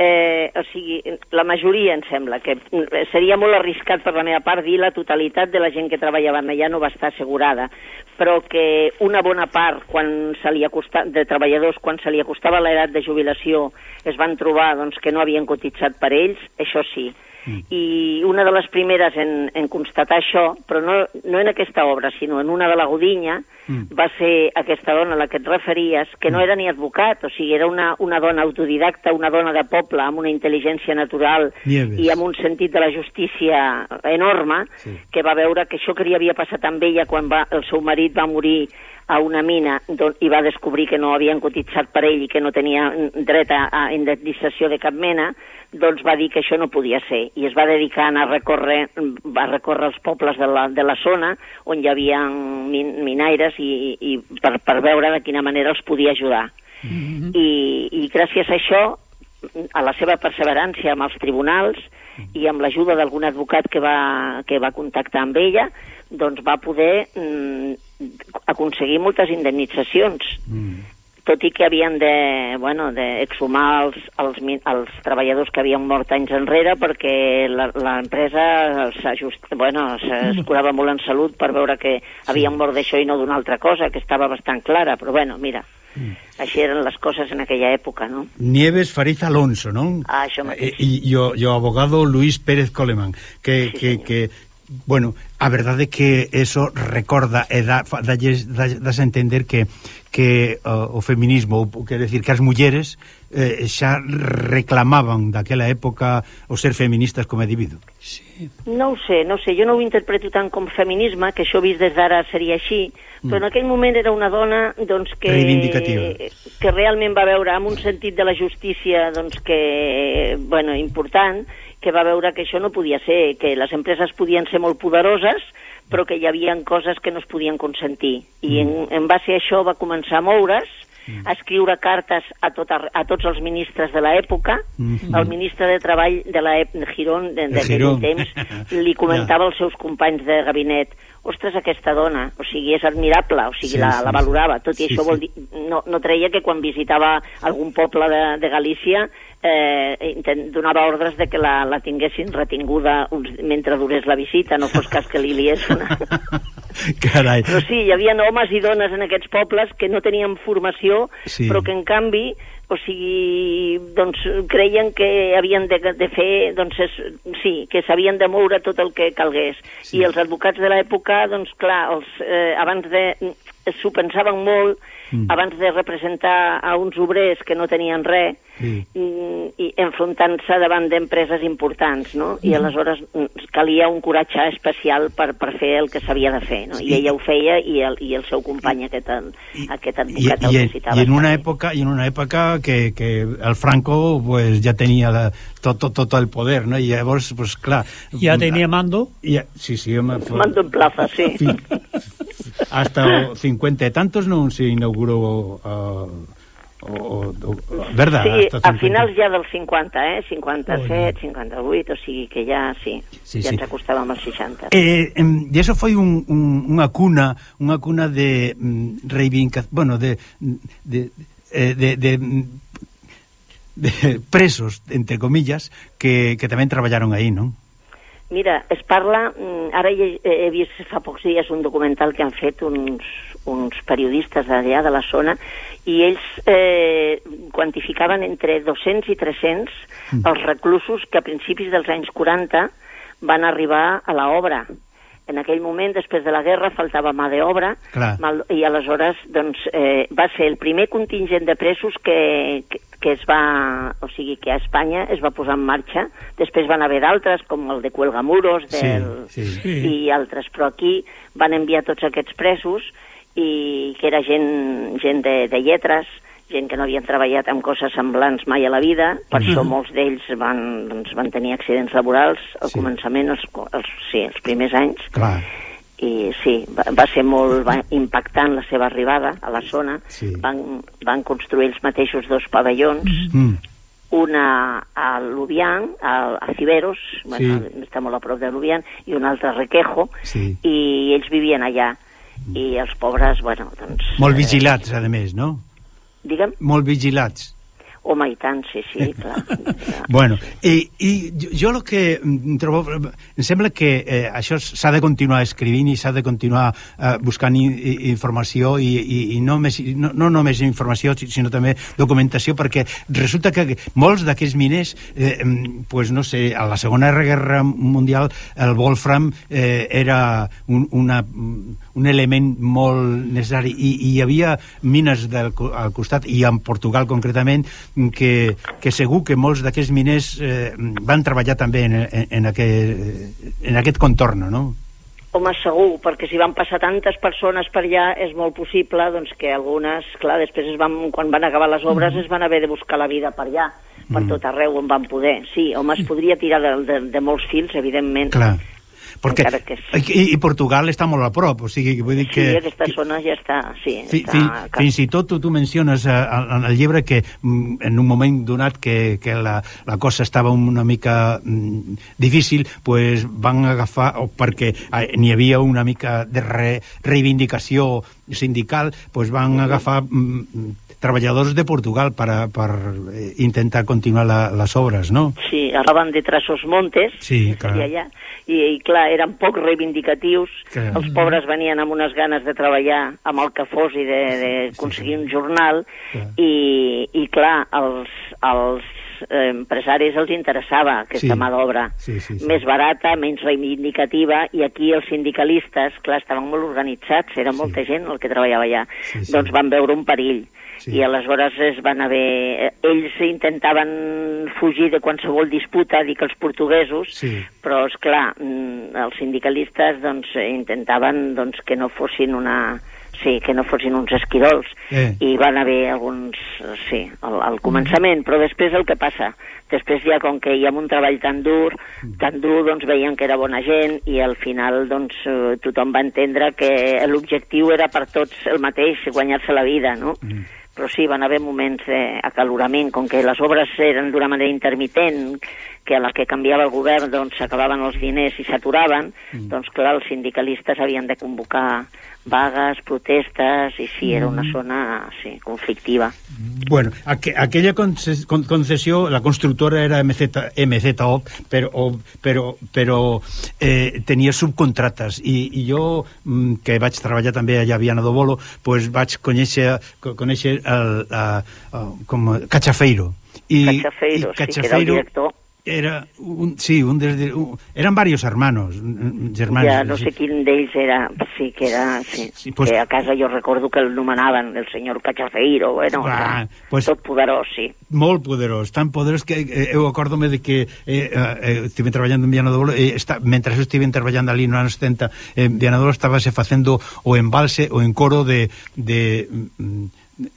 Eh, o sigui, la majoria em sembla que mm, seria molt arriscat per la meva part dir la totalitat de la gent que treballava allà no va estar assegurada, però que una bona part quan se li acosta, de treballadors quan se li acostava l'edat de jubilació es van trobar doncs, que no havien cotitzat per ells, això sí. Mm. i una de les primeres en, en constatar això, però no, no en aquesta obra, sinó en una de la Godinya, Mm. va ser aquesta dona a la que et referies, que no era ni advocat, o sigui, era una, una dona autodidacta, una dona de poble, amb una intel·ligència natural Nieves. i amb un sentit de la justícia enorme, Sí. que va veure que això que li havia passat amb ella quan va, el seu marit va morir a una mina don, i va descobrir que no havien cotitzat per ell i que no tenia mm, dret a, a indemnització de cap mena, doncs va dir que això no podia ser i es va dedicar a anar a recórrer, va recórrer els pobles de la, de la zona on hi havia min, minaires i, i per, per veure de quina manera els podia ajudar. I, I gràcies a això, a la seva perseverància amb els tribunals i amb l'ajuda d'algun advocat que va, que va contactar amb ella, doncs va poder mm, aconseguir moltes indemnitzacions Mm. Tot i que havien de, bueno, de exhumar els, els, els treballadors que havien mort anys enrere perquè l'empresa bueno, es curava molt en salut per veure que havien mort d'això i no d'una altra cosa, que estava bastant clara, però bueno, mira, així eren les coses en aquella època, no? Nieves Fariz Alonso, non? Ah, això mateix. E, e, o, e o abogado Luis Pérez Coleman, que, Sí, que, que Bueno, a verdade é que eso recorda e dá, dalles, das a entender que que uh, o feminismo, quer decir, que as mulleres eh, xa reclamaban daquela época o ser feministas como individuo. Sí. Non sei, non sei, eu non o interpreto tan como feminismo, que xo vis desde ara sería així, mm. però en aquell moment era una dona doncs, que, que realment va veure amb un sentit de la justícia doncs, que, bueno, important, que va veure que això no podia ser, que les empreses podien ser molt poderoses, però que hi havia coses que no es podien consentir. I en, en base a això va començar a moure's, a escriure cartes a, tot, a, a tots els ministres de l'època. Mhm. El ministre de Treball de Girón, de, De d'aquell temps, (laughs) li comentava als seus companys de gabinet ostres, aquesta dona, o sigui, és admirable, o sigui, Sí, la, sí, la valorava, tot i sí, això vol dir, no, no treia que quan visitava algun poble de, de Galícia eh, donava ordres de que la, la tinguessin retinguda uns, mentre durés la visita, no fos cas que li liés (laughs) una... Carai. Però sí, hi havia homes i dones en aquests pobles que no tenien formació, Sí. però que en canvi o sigui, doncs creien que havien de, de fer, doncs és, sí, que s'havien de moure tot el que calgués. Sí. I els advocats de l'època, doncs clar, els, eh, abans de... s'ho pensaven molt, Mm. abans de representar a uns obrers que no tenien res. Mm, i enfrontant-se davant d'empreses importants, no? I aleshores mm, calia un coratge especial per, per fer el que s'havia de fer, no? I Sí. ella ho feia i el, i el seu company, aquest, aquest y, advocat, y el en, que citava. y en una época y en una época que, que el Franco pues ya tenía la, todo, todo el poder no y vos pues claro Ya tenía mando. ya, sí sí home, Mando en plaza, sí. fi- hasta o cincuenta y tantos non se inaugurou uh, o, o, verdad, sí, a finals ja dels 50, eh? 57, 58, o sigui que ja sí, sí ya sí. ens acostàvem als 60. Eh, eh, e eso foi un, un, unha cuna, unha cuna de mm, reivindicación, bueno, de de, eh, de, de mm, de presos, entre comillas, que, que tamén traballaron aí, non? Mira, es parla... Mm, ara he, he vist fa pocs dies un documental que han fet uns, uns periodistes d'allà, de la zona, i ells eh, quantificaven entre 200 i 300 Mm. els reclusos que a principis dels anys 40 van arribar a l'obra. En aquell moment, després de la guerra, faltava mà d'obra i aleshores doncs, eh, va ser el primer contingent de presos que, que, que es va, o sigui, que a Espanya es va posar en marxa. Després van haver d'altres, com el de Cuelgamuros del, sí. Sí. i altres, però aquí van enviar tots aquests presos i que era gent, gent de, de lletres, gent que no havien treballat amb coses semblants mai a la vida, per això molts d'ells van, doncs, van tenir accidents laborals al Sí. començament, els, els, sí, els primers anys, Clar. i sí, va, va ser molt va, impactant la seva arribada a la zona. Sí. Van, van construir ells mateixos dos pavellons, Mm. una a Lubián, a, a Ciberos, bueno, està molt a prop de Lubián, i una altra a Requejo, Sí. i ells vivien allà. I els pobres, bueno, doncs... Molt eh, vigilats, a més, no? Digue'm, Molt vigilats. Home, i tant, sí, sí, (laughs) clar. Bueno, i, i jo, el que mm, trobo... Em sembla que eh, això s'ha de continuar escrivint i s'ha de continuar eh, buscant i, i, informació i, i, i no, més, no, no només informació, sinó també documentació, perquè resulta que molts d'aquests miners, eh, pues no sé, a la Segona Guerra Mundial el Wolfram eh, era un, una, un element molt necessari i, i hi havia mines del, al costat, i en Portugal concretament, que, que segur que molts d'aquests miners eh, van treballar també en, en, en, aquest, en aquest contorn, no? Home, segur, perquè si van passar tantes persones per allà, és molt possible doncs, que algunes, clar, després es van, quan van acabar les obres mm. es van haver de buscar la vida per allà, per mm. tot arreu on van poder. Sí, home, es podria tirar de, de, de molts fils, evidentment. Clar perquè que i, i Portugal està molt a prop, o sigui, vull dir que... Sí, aquesta que, zona ja està, sí. Fi, està, fi, fins i tot tu, tu menciones eh, en el llibre que mm, en un moment donat que, que la, la cosa estava una mica mm, difícil, pues van agafar, o perquè eh, n'hi havia una mica de re, reivindicació sindical, pues van agafar mm, treballadors de Portugal per, per eh, intentar continuar la, les obres, no? Sí, araban de Trasos Montes, sí, clar. allà, i, i clar, eren poc reivindicatius, que... els pobres venien amb unes ganes de treballar amb el que fos i d'aconseguir sí, sí. un jornal, clar. i, i clar, els, els empresaris els interessava aquesta Sí. mà d'obra Sí, sí, sí. més barata, menys reivindicativa, i aquí els sindicalistes, clar, estaven molt organitzats, era Sí. molta gent el que treballava allà, Sí, sí. doncs van veure un perill. Sí. I aleshores es van haver... Ells intentaven fugir de qualsevol disputa, que els portuguesos, Sí. però, és clar, els sindicalistes doncs, intentaven doncs, que no fossin una... Sí, que no fossin uns esquirols. Eh. I van haver alguns... Sí, al, al començament, però després el que passa? Després ja, com que hi ha un treball tan dur, tan dur, doncs veien que era bona gent i al final doncs eh, tothom va entendre que l'objectiu era per tots el mateix, guanyar-se la vida, no? Mm. Però sí, van haver moments d'acalorament, com que les obres eren d'una manera intermitent, que a la que canviava el govern doncs s'acabaven els diners i s'aturaven, Mm. doncs clar, els sindicalistes havien de convocar vagues, protestes, i sí, era Mm. una zona sí, conflictiva. Bueno, aqu aquella conces con concessió, la constructora era MZ, MZO, però, però, però eh, tenia subcontrates i, i jo, mm, que vaig treballar també allà a Viana do Bolo, pues vaig conèixer, co- conèixer el, a, a, com Cachafeiro. I, Cachafeiro, i sí, que era el director. era un, sí, un desde un, eran varios hermanos, germanos. Ya, no sé quin d'ells era, sí que era, sí, sí pues, que a casa jo recordo que el nomenaven el senyor Cachafeiro, bueno, ah, pues, tot poderós, sí. Molt poderós, tan poderós que eh, eh eu acordo-me de que eh, eh, eh estive traballando en Viana do Bolo, eh, está, mentre eu estive traballando ali no anos 70, eh, Viana do Bolo estábase facendo o embalse, o encoro de de, de,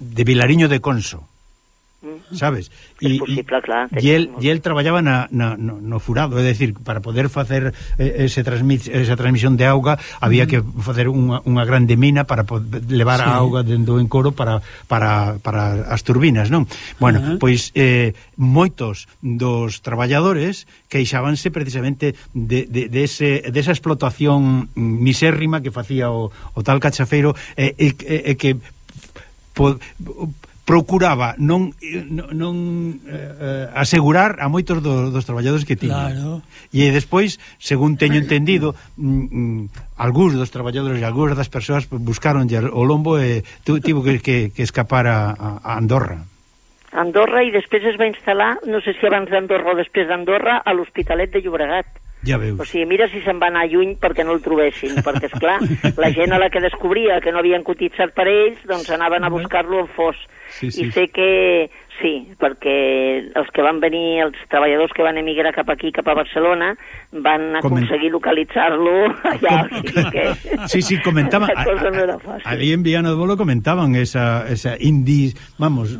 de Vilariño de Conso sabes? E, Expusipla, claro, e el, e el traballaba na, na, no, no furado, é decir, para poder facer eh, ese transmit esa transmisión de auga había que facer unha, unha grande mina para poder levar sí. a auga dentro do encoro para, para, para as turbinas, non? Bueno, uh -huh. pois eh, moitos dos traballadores queixábanse precisamente de, de, de, ese, de esa explotación misérrima que facía o, o tal cachafeiro e eh, eh, eh, que po, procuraba non eh, non eh, eh, asegurar a moitos do, dos traballadores que tiña. Claro. E despois, según teño entendido, mm, mm, algúns dos traballadores e algúns das persoas buscaron o lombo e tivo que, que, que escapar a, a Andorra. Andorra e despois es va instalar, non sei se abans d'Andorra o després d'Andorra, a l'Hospitalet de Llobregat. Ja veus. O sigui, mira si se'n va anar lluny perquè no el trobessin, perquè, és clar la gent a la que descobria que no havien cotitzat per ells, doncs anaven a buscar-lo on fos. Sí, sí. I sé que, Sí, perquè els que van venir, els treballadors que van emigrar cap aquí, cap a Barcelona, van aconseguir Comen... localitzar-lo (laughs) allà. Com... O sigui que... Sí, sí, comentaban... (laughs) La cosa no era fàcil. Allí en Villanodbolo comentaban esa, esa indis, vamos,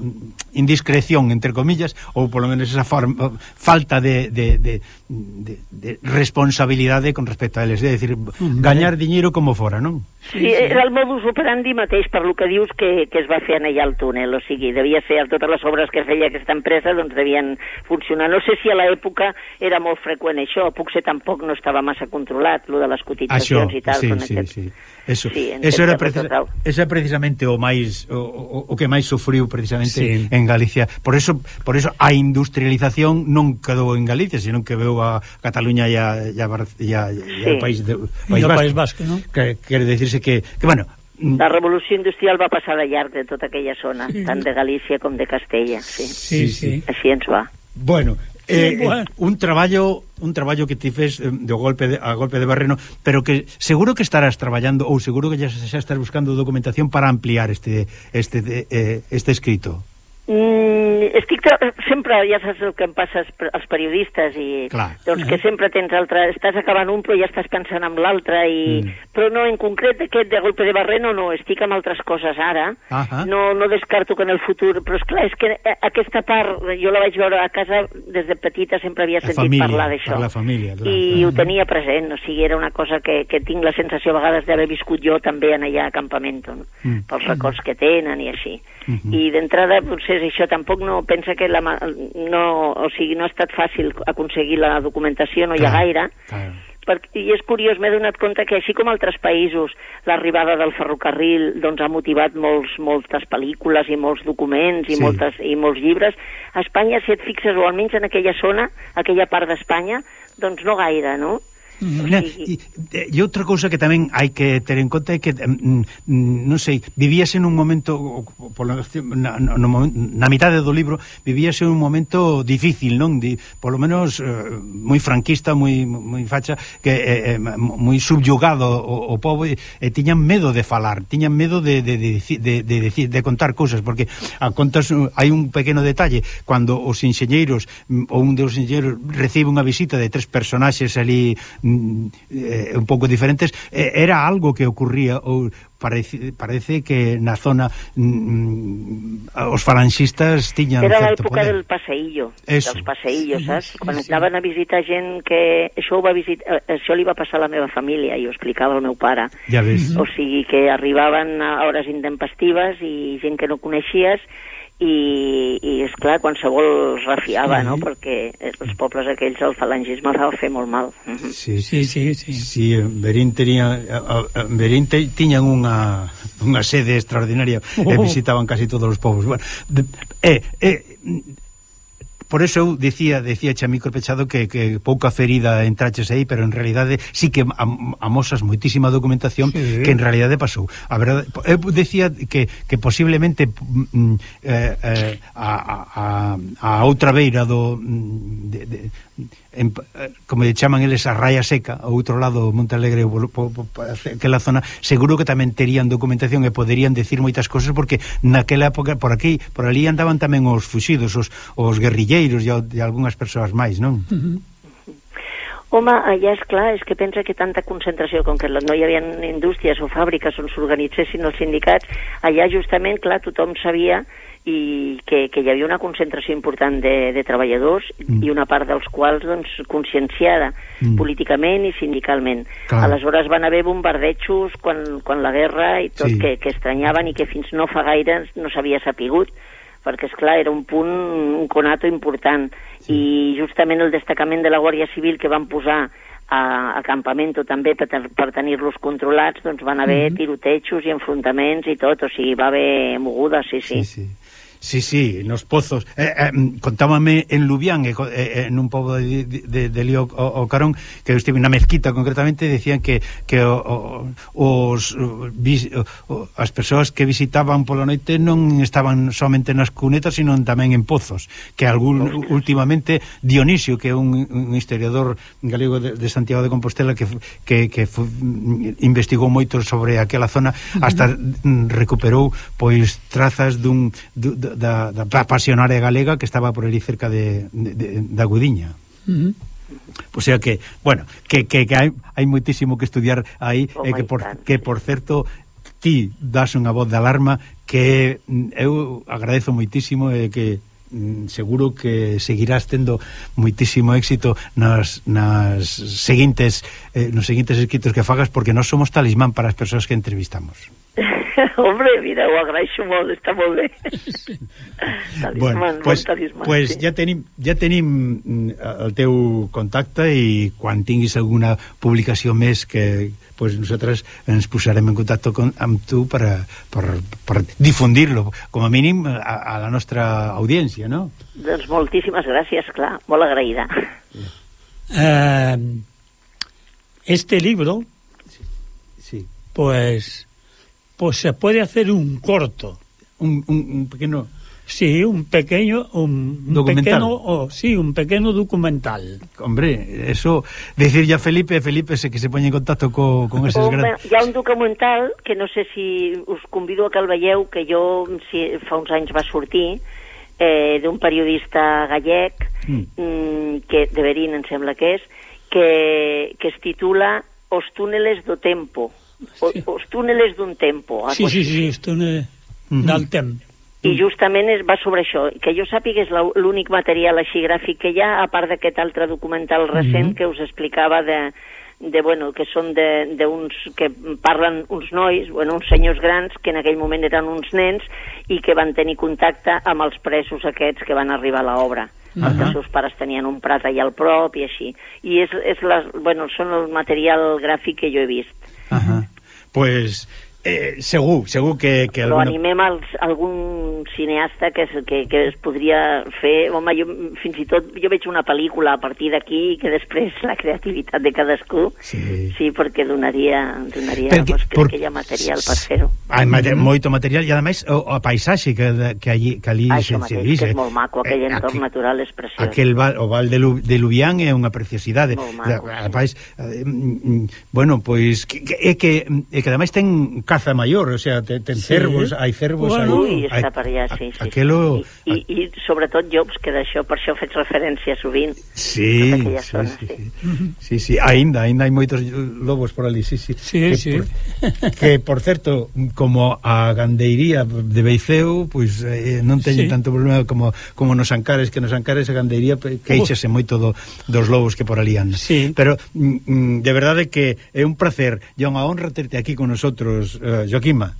indiscreción, entre comillas, ou polo menos esa forma, falta de, de, de, de, de responsabilidade con respecto a eles. É dicir, gañar diñeiro como fora, non? Sí, era el modus operandi mateix per lo que dius que, que es va fer en allà al túnel, o sigui, devia ser a totes les obres coses que feia aquesta empresa doncs devien funcionar. No sé si a l'època era molt freqüent això, potser tampoc no estava massa controlat, lo de les cotitzacions això, i tal. Sí, sí, aquest... sí. Eso, sí, eso era precis esa precisamente o máis o, o, o que máis sufriu precisamente sí. en Galicia. Por eso por eso a industrialización non quedou en Galicia, sino que veu a Cataluña e a, e a, e a, e a país, de, país, Vasco, país Vasco, ¿no? que quere decirse que, que bueno, Mm. La revolució industrial va passar de llarg de tota aquella zona, sí. tant de Galícia com de Castella, sí. Sí, sí. Així ens va. Bueno, eh, bueno. un traballo un traballo que ti fes eh, do golpe de, a golpe de Barreno, pero que seguro que estarás traballando ou seguro que xa, xa estás buscando documentación para ampliar este este eh, este escrito. Mm, estic sempre, ja saps el que em passa als, als periodistes i Clar. doncs que sempre tens altre, estàs acabant un però ja estàs pensant en l'altre i... Mm. però no, en concret aquest de golpe de Barreno no, estic amb altres coses ara Ahà. no, no descarto que en el futur però és clar, és que eh, aquesta part jo la vaig veure a casa des de petita sempre havia La sentit família, parlar d'això per la família, clar. i ho tenia present, o sigui, era una cosa que, que tinc la sensació a vegades d'haver viscut jo també en allà a Campamento, no? Mm. pels records que tenen i així. Mhm. I d'entrada, potser és això, tampoc no pensa que la, no, o sigui, no ha estat fàcil aconseguir la documentació, no hi ha Clar, gaire, clar. perquè, i és curiós, m'he donat compte que així com altres països l'arribada del ferrocarril doncs, ha motivat molts, moltes pel·lícules i molts documents i, Sí. moltes, i molts llibres, a Espanya, si et fixes, o almenys en aquella zona, aquella part d'Espanya, doncs no gaire, no? Na, e, e eh, outra cousa que tamén hai que ter en conta é que mm, mm non sei, vivíase nun momento polo, na, no, na mitade do libro vivíase un momento difícil, non? Di, polo menos eh, moi franquista, moi moi facha que eh, eh moi subyugado o, o pobo e, e tiñan medo de falar, tiñan medo de de, de, de, de, decir, de contar cousas porque a contas hai un pequeno detalle cando os enxeñeiros mm, ou un dos enxeñeiros recibe unha visita de tres personaxes ali eh, un pouco diferentes, eh, era algo que ocurría ou parece, parece que na zona mm, mm os falanxistas tiñan Era certo a época poder. del paseillo, Eso. dels paseillos, sí, saps? Sí, Quan sí. anaven a visitar gent que... Això, ho va visitar, això li va passar a eh, la meva família i ho explicava el meu pare. Ja ves. O sigui que arribaven a hores intempestives i gent que no coneixies i, i és clar, qualsevol es refiava, sí. no?, perquè eh, els pobles aquells el falangisme va fer molt mal. Mhm. Sí, sí, sí. sí. sí Berín, tenía, eh, eh, Berín te, tiñan unha, unha sede extraordinaria oh. e visitaban casi todos os povos. Bueno, de, eh, eh, Por eso eu dicía, dicía a micropechado que, que pouca ferida entraches aí, pero en realidade sí que am, amosas moitísima documentación sí. que en realidade pasou. A verdade, eu decía que, que posiblemente mm, mm, eh, eh, a, a, a outra beira do mm, de, de, en, como lle chaman eles a Raya Seca, ao outro lado do Monte Alegre, po, po, po, aquela zona, seguro que tamén terían documentación e poderían decir moitas cosas porque naquela época por aquí, por ali andaban tamén os fuxidos, os, os guerrilleiros e, e algunhas persoas máis, non? Uh -huh. Home, allà és clar, és que pensa que tanta concentració, com que no hi havia indústries o fàbriques on s'organitzessin els sindicats, allà justament, clar, tothom sabia i que, que hi havia una concentració important de, de treballadors Mm. i una part dels quals doncs, conscienciada Mm. políticament i sindicalment. Clar. Aleshores van haver bombardejos quan, quan la guerra i tot Sí. que, que estranyaven i que fins no fa gaire no s'havia sapigut perquè és clar, era un punt, un conato important sí. i justament el destacament de la Guàrdia Civil que van posar a, a campamento també per, per tenir-los controlats, doncs van haver mm -hmm. tirotejos i enfrontaments i tot, o sigui, va haver moguda, sí, sí. Sí, sí. Sí, sí, nos pozos. Eh, eh, mm, contábame en Lubián, eh, eh, eh en un pobo de, de, de Lío o, o Carón, que eu estive na mezquita concretamente, decían que, que o, o, os, vis, o, as persoas que visitaban pola noite non estaban somente nas cunetas, sino tamén en pozos, que algún últimamente Dionisio, que é un, un historiador galego de, de Santiago de Compostela que, que, que fu, mm, investigou moito sobre aquela zona, hasta mm, recuperou pois trazas dun, dun da, da, da pasionaria galega que estaba por ali cerca de, de, de da Gudiña. Uh -huh. Sea que, bueno, que, que, que hai, hai moitísimo que estudiar aí oh e eh, que por, God. que por certo ti das unha voz de alarma que mm, eu agradezo moitísimo e que mm, seguro que seguirás tendo moitísimo éxito nas, nas seguintes eh, nos seguintes escritos que fagas porque nós somos talismán para as persoas que entrevistamos. (laughs) Hombre, mira, ho agraeixo molt, està molt bé. (laughs) talisman, Bueno, pues, talisman, pues sí. ja tenim, ja tenim mm, el teu contacte i quan tinguis alguna publicació més que pues nosaltres ens posarem en contacte con, amb tu per, a- per, per difundir-lo, com a mínim a, a la nostra audiència, no? Doncs moltíssimes gràcies, clar, molt agraïda. Eh, este libro, Sí. pues, pois se pode hacer un corto. Un, un, un pequeno... Sí, un pequeño un, un documental. pequeno, oh, sí, un pequeno documental. Hombre, eso decir ya Felipe, Felipe se que se poña en contacto co, con eses oh, grandes. Ya un documental que no sé si us convido a que el veieu, que jo si fa uns anys va sortir eh, d'un periodista gallec mm. mm que de Berín em sembla que és, que, que es titula Os túneles do tempo. O. Os túneles d'un tempo. Sí, sí, sí, esto no Mhm. del temps. I justament és, va sobre això. Que jo sàpiga és l'únic material així gràfic que hi ha, a part d'aquest altre documental recent que us explicava de, de bueno, que són de, de uns, que parlen uns nois, bueno, uns senyors grans, que en aquell moment eren uns nens, i que van tenir contacte amb els presos aquests que van arribar a l'obra. Uh -huh. Els seus pares tenien un prat allà al prop i així. I és, és la, bueno, són el material gràfic que jo he vist. Ajá. Pues Eh, segur, segur que... que Però alguna... animem als, algun cineasta que, es, que, que es podria fer... Home, jo, fins i tot jo veig una pel·lícula a partir d'aquí que després la creativitat de cadascú sí, sí perquè donaria, donaria perquè, pues, por... que hi ha material per fer-ho. Hai mate, mm -hmm. moito material e, ademais, o, o paisaxe que, que, allí, que allí ah, se, mateix, se dice. Que é moi maco, eh, aquell eh, entorn aqu, natural és preciós. Aquel val, o val de, Lu, de Lubián é unha preciosidade. Maco, da, sí. Pais, eh, mm, mm, bueno, pois, pues, é que, é que, que ademais ten caza maior, o sea, ten, ten sí. cervos, hai cervos, bueno, aí. Ui, està per allà, sí, sí. Aquelo... I, i, I sobretot llops, que d'això, per això fets referència sovint. Sí, sí, zona, sí, sí. sí, sí. Ainda, ainda hai moitos lobos por ali, sí, sí. Sí, que, sí. Por, que, por certo, como a gandeiría de Beiceu, pois pues, eh, non teñen sí. tanto problema como, como nos Ancares, que nos Ancares a gandeiría queixase uh. moito do, dos lobos que por ali andan. Sí. Pero, mm, mm, de verdade que é un placer e unha honra terte aquí con nosotros, eh, Joaquima.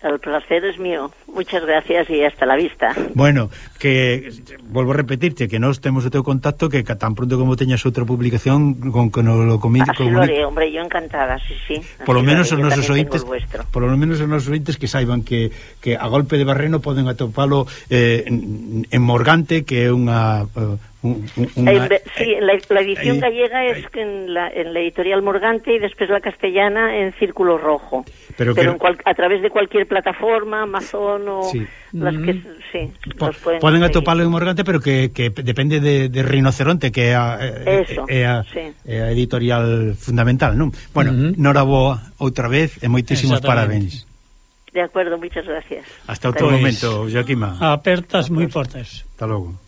El placer es mío. Muchas gracias y hasta la vista. Bueno, que volvo a repetirte que nós temos o teu contacto que tan pronto como teñas outra publicación con que nos lo comunique. Así lo haré, hombre, yo encantada, sí, sí. Por lo menos os nosos ointes, por lo menos os nosos ointes que saiban que, que a golpe de barreno poden atopalo eh, en, en Morgante, que é unha... Uh, Un, un, una... Eh, sí, la, la edición ahí, gallega es que en la, en la editorial Morgante y después la castellana en Círculo Rojo pero, pero que... cual, a través de cualquier plataforma, Amazon o sí. las que mm. sí, po, pueden, pueden atopalo en Morgante, pero que, que depende de, de, Rinoceronte, que é a, eh, eh, Eso, eh, é a, sí. é a editorial fundamental, non? Bueno, uh -huh. Nora Boa outra vez e moitísimos parabéns. De acuerdo, muchas gracias. Hasta outro momento, Joaquima. Apertas moi fortes. Hasta logo.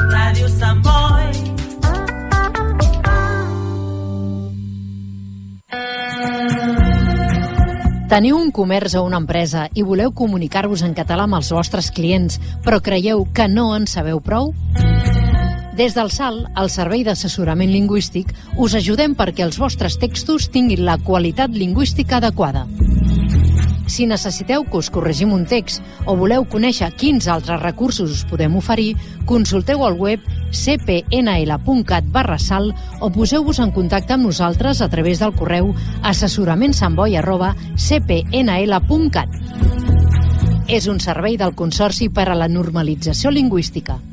Teniu un comerç o una empresa i voleu comunicar-vos en català amb els vostres clients, però creieu que no en sabeu prou? Des del SAL, el Servei d'Assessorament Lingüístic, us ajudem perquè els vostres textos tinguin la qualitat lingüística adequada. Si necessiteu que us corregim un text o voleu conèixer quins altres recursos us podem oferir, consulteu el web cpnl.cat barra sal o poseu-vos en contacte amb nosaltres a través del correu assessoramentsamboi arroba cpnl.cat. És un servei del Consorci per a la Normalització Lingüística.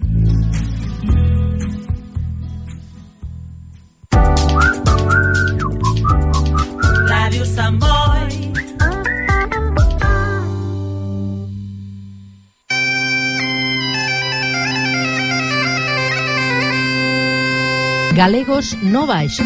Galegos no baixo.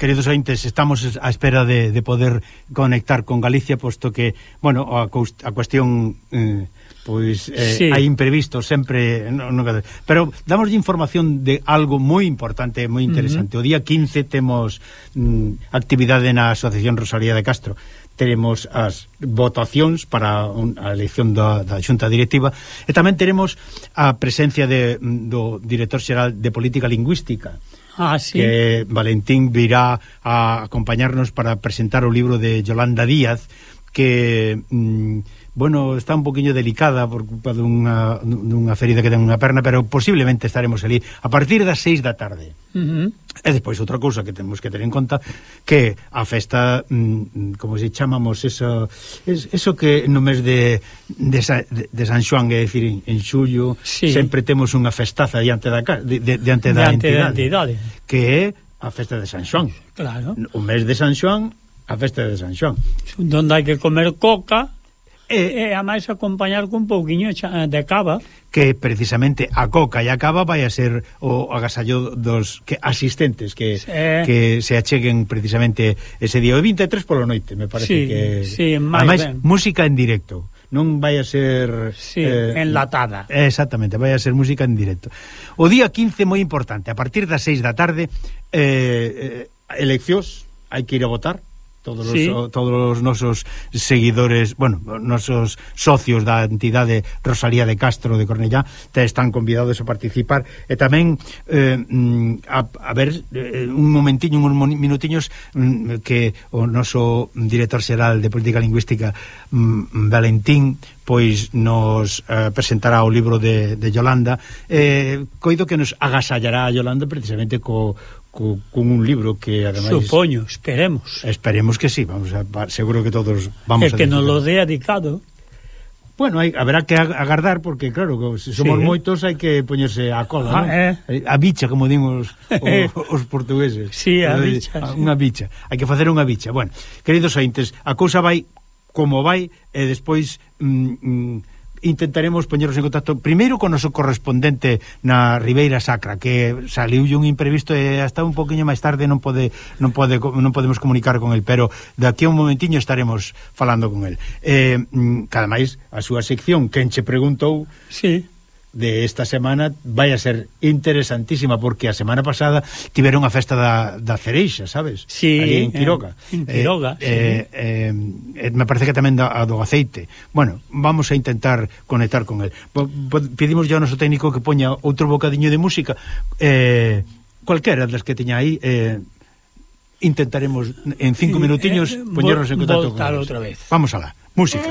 queridos ointes, estamos á espera de, de poder conectar con Galicia, posto que, bueno, a, a cuestión... Eh, pois eh, sí. hai imprevistos sempre no, no, pero damos información de algo moi importante moi interesante. O día 15 temos mm, actividade na Asociación Rosalía de Castro. Teremos as votacións para un, a elección da, da xunta directiva e tamén teremos a presencia de, mm, do director xeral de política lingüística ah, sí. que Valentín virá a acompañarnos para presentar o libro de Yolanda Díaz que... Mm, bueno, está un poquinho delicada por culpa dunha, dunha ferida que ten unha perna, pero posiblemente estaremos ali a partir das 6 da tarde. Uh -huh. E despois outra cousa que temos que ter en conta que a festa, mm, mm, como se chamamos, eso, es, eso que no mes de, de, Sa, de, de San Xoán, é dicir, en, en xullo, sí. sempre temos unha festaza diante da, de, de, diante da diante entidade, da entidade, que é a festa de San Xoán. Claro. O mes de San Xoán, a festa de San Xoán. Donde hai que comer coca E, e a máis acompañar con pouquiño eh, de cava. Que precisamente a coca e a cava vai a ser o agasallo dos que asistentes que, sí. que se acheguen precisamente ese día. O 23 polo noite, me parece sí, que... Sí, máis Ademais, ben. música en directo. Non vai a ser... Sí, eh, enlatada. Exactamente, vai a ser música en directo. O día 15 moi importante. A partir das 6 da tarde, eh, eh eleccións, hai que ir a votar todos sí. os todos os nosos seguidores, bueno, nosos socios da entidade Rosalía de Castro de Cornellá te están convidados a participar e tamén eh, mm, a, a ver eh, un momentiño, uns minutiños mm, que o noso director xeral de Política Lingüística mm, Valentín pois nos eh, presentará o libro de, de Yolanda eh, coido que nos agasallará a Yolanda precisamente co co, con un libro que ademais Supoño, esperemos. Esperemos que sí, vamos a, seguro que todos vamos é a que nos lo dé adicado. Bueno, hai, haberá que agardar porque claro, se somos sí. moitos hai que poñerse a cola, ah, ¿no? eh. A bicha como din os, os, os portugueses. Sí, a eh, bicha. Sí. Unha bicha. Hai que facer unha bicha. Bueno, queridos ointes, a cousa vai como vai e despois mm, mm, intentaremos poñeros en contacto primeiro con noso correspondente na Ribeira Sacra que saliu un imprevisto e hasta un poquinho máis tarde non pode non pode non podemos comunicar con el, pero daqui a un momentiño estaremos falando con el. Eh, mm, cada máis a súa sección quen che preguntou. Sí de esta semana vai a ser interesantísima porque a semana pasada tiveron a festa da, da Cereixa, sabes? Sí, en Quiroga. En, en Quiroga, eh, eh, sí. eh, eh, me parece que tamén da, a do aceite. Bueno, vamos a intentar conectar con el. Pedimos ya ao noso técnico que poña outro bocadiño de música. Eh, cualquera das que teña aí... Eh, intentaremos en cinco minutiños eh, poñernos en contacto con outra vez. Vamos alá. Música.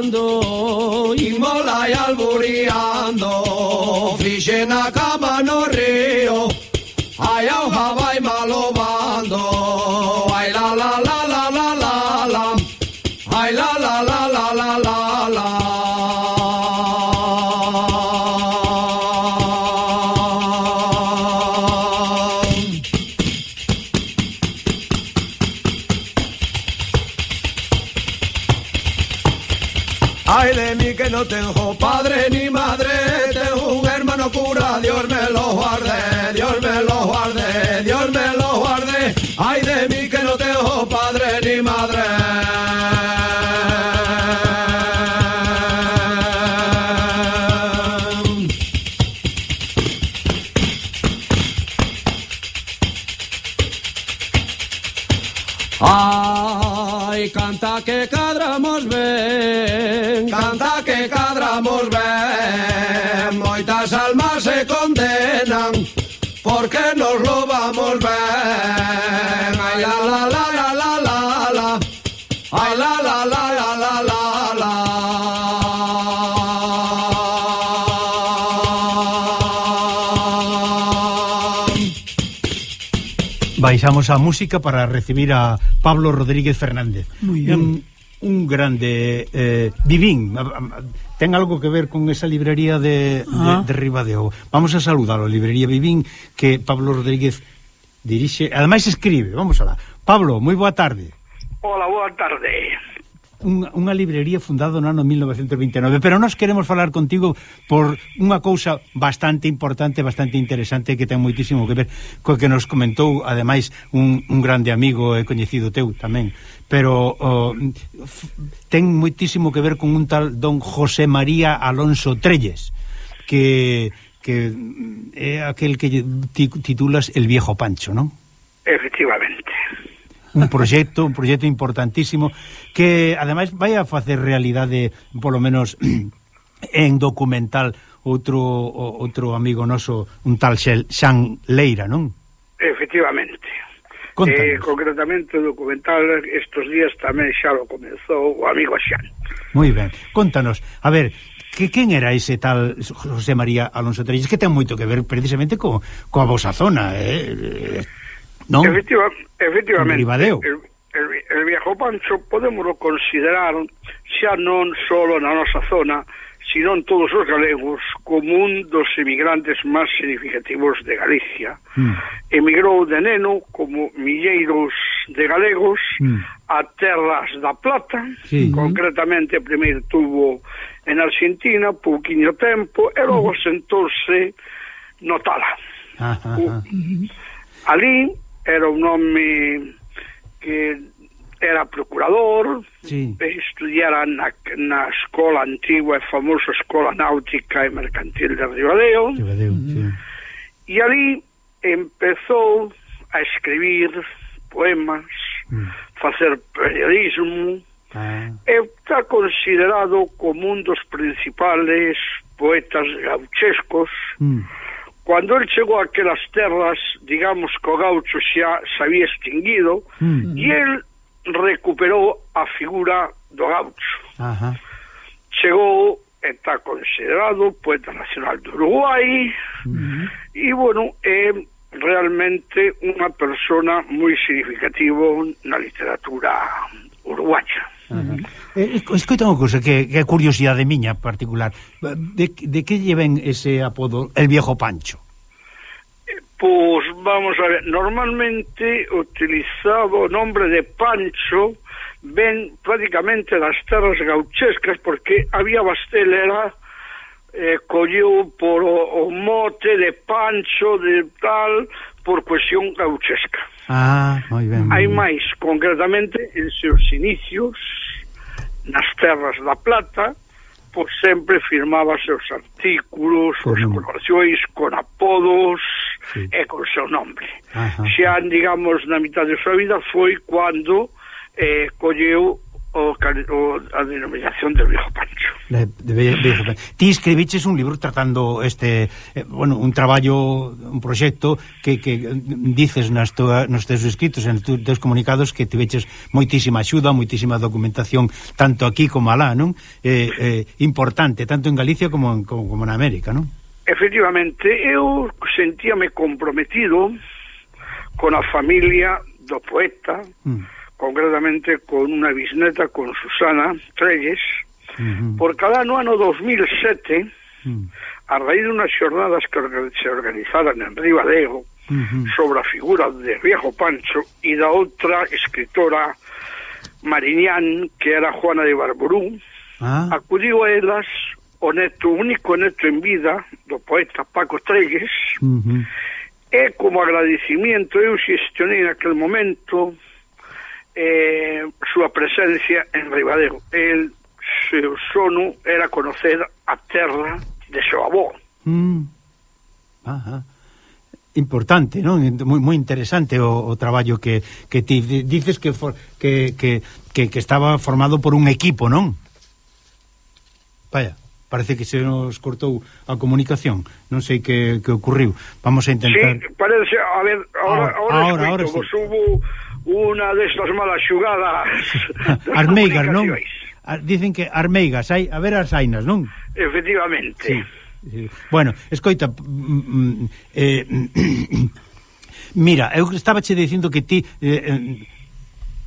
volando in molla e alboriando frisce una casa baixamos a música para recibir a Pablo Rodríguez Fernández. Un, un grande eh, divín. Ten algo que ver con esa librería de, ah. de, de Ribadeo. Vamos a saludar a librería Vivín, que Pablo Rodríguez dirixe. Ademais escribe, vamos alá. Pablo, moi boa tarde. Hola, boa tarde unha, unha librería fundada no ano 1929, pero nós queremos falar contigo por unha cousa bastante importante, bastante interesante que ten moitísimo que ver co que nos comentou ademais un, un grande amigo e coñecido teu tamén, pero oh, ten moitísimo que ver con un tal don José María Alonso Trelles que que é aquel que titulas El viejo Pancho, non? Efectivamente un proxecto, un proxecto importantísimo que ademais vai a facer realidade, polo menos (clears throat) en documental outro outro amigo noso, un tal Xan Leira, non? Efectivamente. Contanos. Eh, concretamente o documental estes días tamén xa lo comezou o amigo Xan. Moi ben. Contanos, a ver, que quen era ese tal José María Alonso Trelles que ten moito que ver precisamente co, coa vosa zona eh? non? Efectiva, efectivamente. Ribadeo. El, el, el Viejo Pancho podemos considerar xa non só na nosa zona, sino en todos os galegos, como un dos emigrantes máis significativos de Galicia. Mm. Emigrou de neno como milleiros de galegos mm. a terras da Plata, sí. Mm-hmm. concretamente primeiro tuvo en Argentina pouquiño tempo e logo mm. sentouse no Tala. Ajá, ajá. Ali era un home que era procurador, sí. estudiara na, na escola antigua e famosa Escola Náutica e Mercantil de Ribadeo. Ribadeo mm. sí. E ali empezou a escribir poemas, mm. facer periodismo, ah. está considerado como un dos principales poetas gauchescos mm. Cando el chegou aquelas terras, digamos, co gaucho xa se había extinguido, mm. e el recuperou a figura do gaucho. Ajá. Chegou, está considerado poeta nacional do Uruguai, mm -hmm. e, bueno, é realmente unha persona moi significativo na literatura uruguaya. Eh, -huh. eh, escoita unha cousa que, que é curiosidade miña particular de, de que lleven ese apodo el viejo Pancho? Pois pues, vamos a ver normalmente utilizaba o nombre de Pancho ben prácticamente das terras gauchescas porque había bastelera eh, colleu por o, o mote de Pancho de tal por cuestión gauchesca. Ah, moi ben. Hai máis, concretamente, en seus inicios, nas terras da Plata, pois sempre firmaba seus artículos, con os colaboracións, con apodos sí. e con seu nome. Ajá. Xa, digamos, na mitad de súa vida foi cando eh, colleu o, o a denominación de Viejo Pancho. De, de Viejo Pancho. Ti escribiches un libro tratando este, eh, bueno, un traballo, un proxecto que, que eh, dices nas tua, nos teus escritos, en tu, teus comunicados que te veches moitísima axuda, moitísima documentación tanto aquí como alá, non? Eh, eh, importante, tanto en Galicia como, en, como, como na América, non? Efectivamente, eu sentíame comprometido con a familia do poeta, mm concretamente con una bisneta con Susana Trelles, uh -huh. por cada no ano 2007, uh -huh. a raíz de unas xornadas que se organizaran en Ribadeo, uh -huh. sobre a figura de Viejo Pancho e da outra escritora Marinián, que era Juana de Barburú, ah. acudiu a elas o neto, o único neto en vida do poeta Paco Trelles, uh -huh. e como agradecimiento eu xestionei naquel momento eh, súa presencia en Ribadeo. El seu sono era conocer a terra de seu avó. Mm. Ajá. Importante, non? Moi, moi interesante o, o traballo que, que ti dices que, for, que, que, que, que estaba formado por un equipo, non? Vaya, parece que se nos cortou a comunicación. Non sei que, que ocurriu. Vamos a intentar... Sí, parece... A ver, ahora, ah, ahora, ahora, ahora, ahora sí. vos hubo unha destas malas xugadas (laughs) Armeigas, non? Ah, dicen que armeigas, hai, a ver as ainas, non? Efectivamente sí, sí. Bueno, escoita mm, mm, eh, (clears throat) Mira, eu estaba che dicindo que ti eh, eh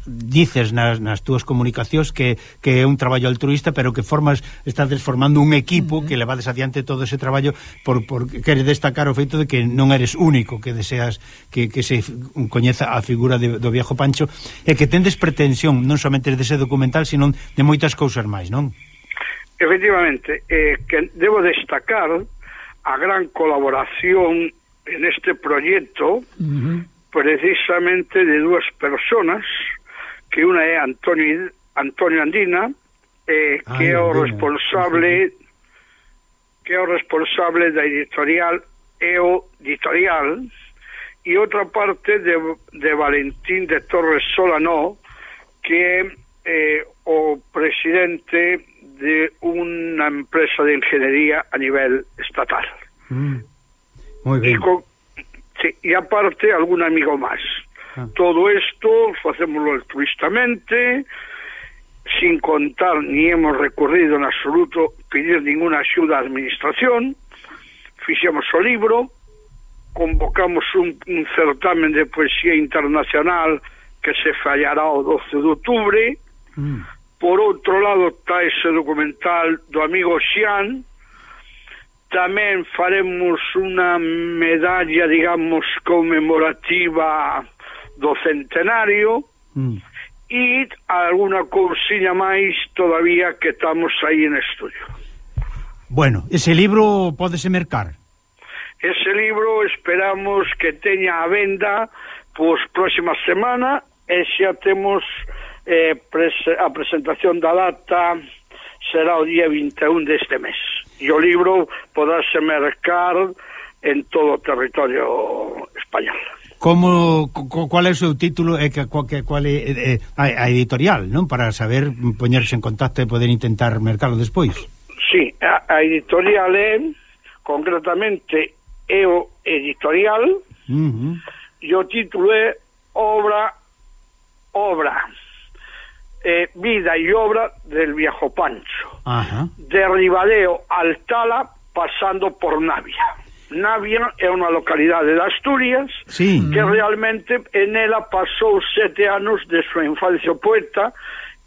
dices nas, nas túas comunicacións que, que é un traballo altruista pero que formas estás formando un equipo uh -huh. que levades adiante todo ese traballo por, por queres destacar o feito de que non eres único que deseas que, que se coñeza a figura de, do viejo Pancho e que tendes pretensión non somente dese documental sino de moitas cousas máis, non? Efectivamente, eh, que debo destacar a gran colaboración en este proyecto uh -huh. precisamente de dúas personas que unha é Antonio Antonio Andina, eh, ah, que Ay, é o responsable que é o responsable da editorial EO Editorial e outra parte de, de Valentín de Torres Solano que é eh, o presidente de unha empresa de ingeniería a nivel estatal. Mm. Moi ben. E, con, sí, e aparte algún amigo máis. Ah. Todo isto facémoslo altruistamente, sin contar ni hemos recurrido en absoluto pedir ninguna axuda á administración, fixemos o libro, convocamos un, un certamen de poesía internacional que se fallará o 12 de outubro, mm. por outro lado está ese documental do amigo Xian, tamén faremos unha medalla, digamos, conmemorativa do centenario mm. e alguna cousiña máis todavía que estamos aí en estudio. Bueno, ese libro podese mercar? Ese libro esperamos que teña a venda pois próxima semana e xa temos eh, pres a presentación da data será o día 21 deste mes. E o libro podáse mercar en todo o territorio español como co, cual é o seu título e que, que cual é, a, a editorial, non? Para saber mm, poñerse en contacto e poder intentar mercalo despois. Sí, a, a editorial é concretamente é o editorial uh -huh. e o título é Obra Obra eh, Vida e Obra del Viejo Pancho. Ajá. De Ribadeo al Tala pasando por Navia. Navia é unha localidade de Asturias sí. que realmente en ela pasou sete anos de súa infancia poeta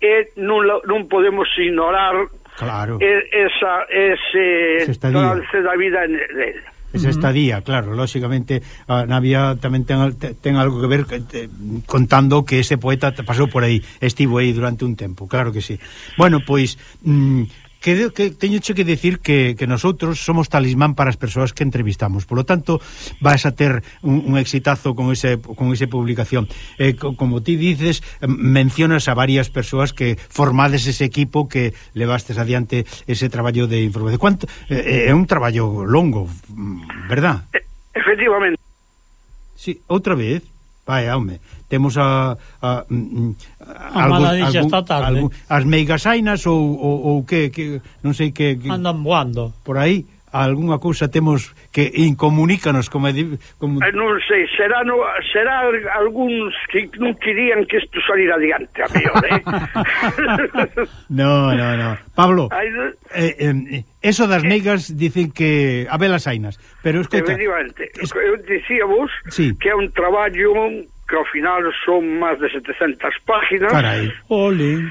e non, non podemos ignorar claro. esa, ese trance da vida en ela esa estadía, claro, lógicamente a Navia tamén ten, ten algo que ver eh, te, contando que ese poeta pasou por aí, estivo aí durante un tempo, claro que sí. Bueno, pois mm, que, que teño che que decir que, que nosotros somos talismán para as persoas que entrevistamos. Por lo tanto, vas a ter un, un exitazo con ese con esa publicación. Eh, co, como ti dices, mencionas a varias persoas que formades ese equipo que levastes adiante ese traballo de información. Cuánto eh, eh, é un traballo longo, mm, verdad? Efectivamente. Sí, outra vez. Vai, home temos a, a, a, a algún, algún, esta tarde. As meigasainas ou, ou, ou que, que non sei que, que andan voando por aí algunha cousa temos que incomunícanos como, como... Eh, non sei, será, no, será algúns que non querían que isto salira adiante a mellor, eh? (laughs) no, no, no Pablo Ay, no... eh, eh, eso das eh, meigas dicen que a velas ainas pero escoita eu dicía vos sí. que é un traballo que ao final son máis de 700 páginas. Carai, ole.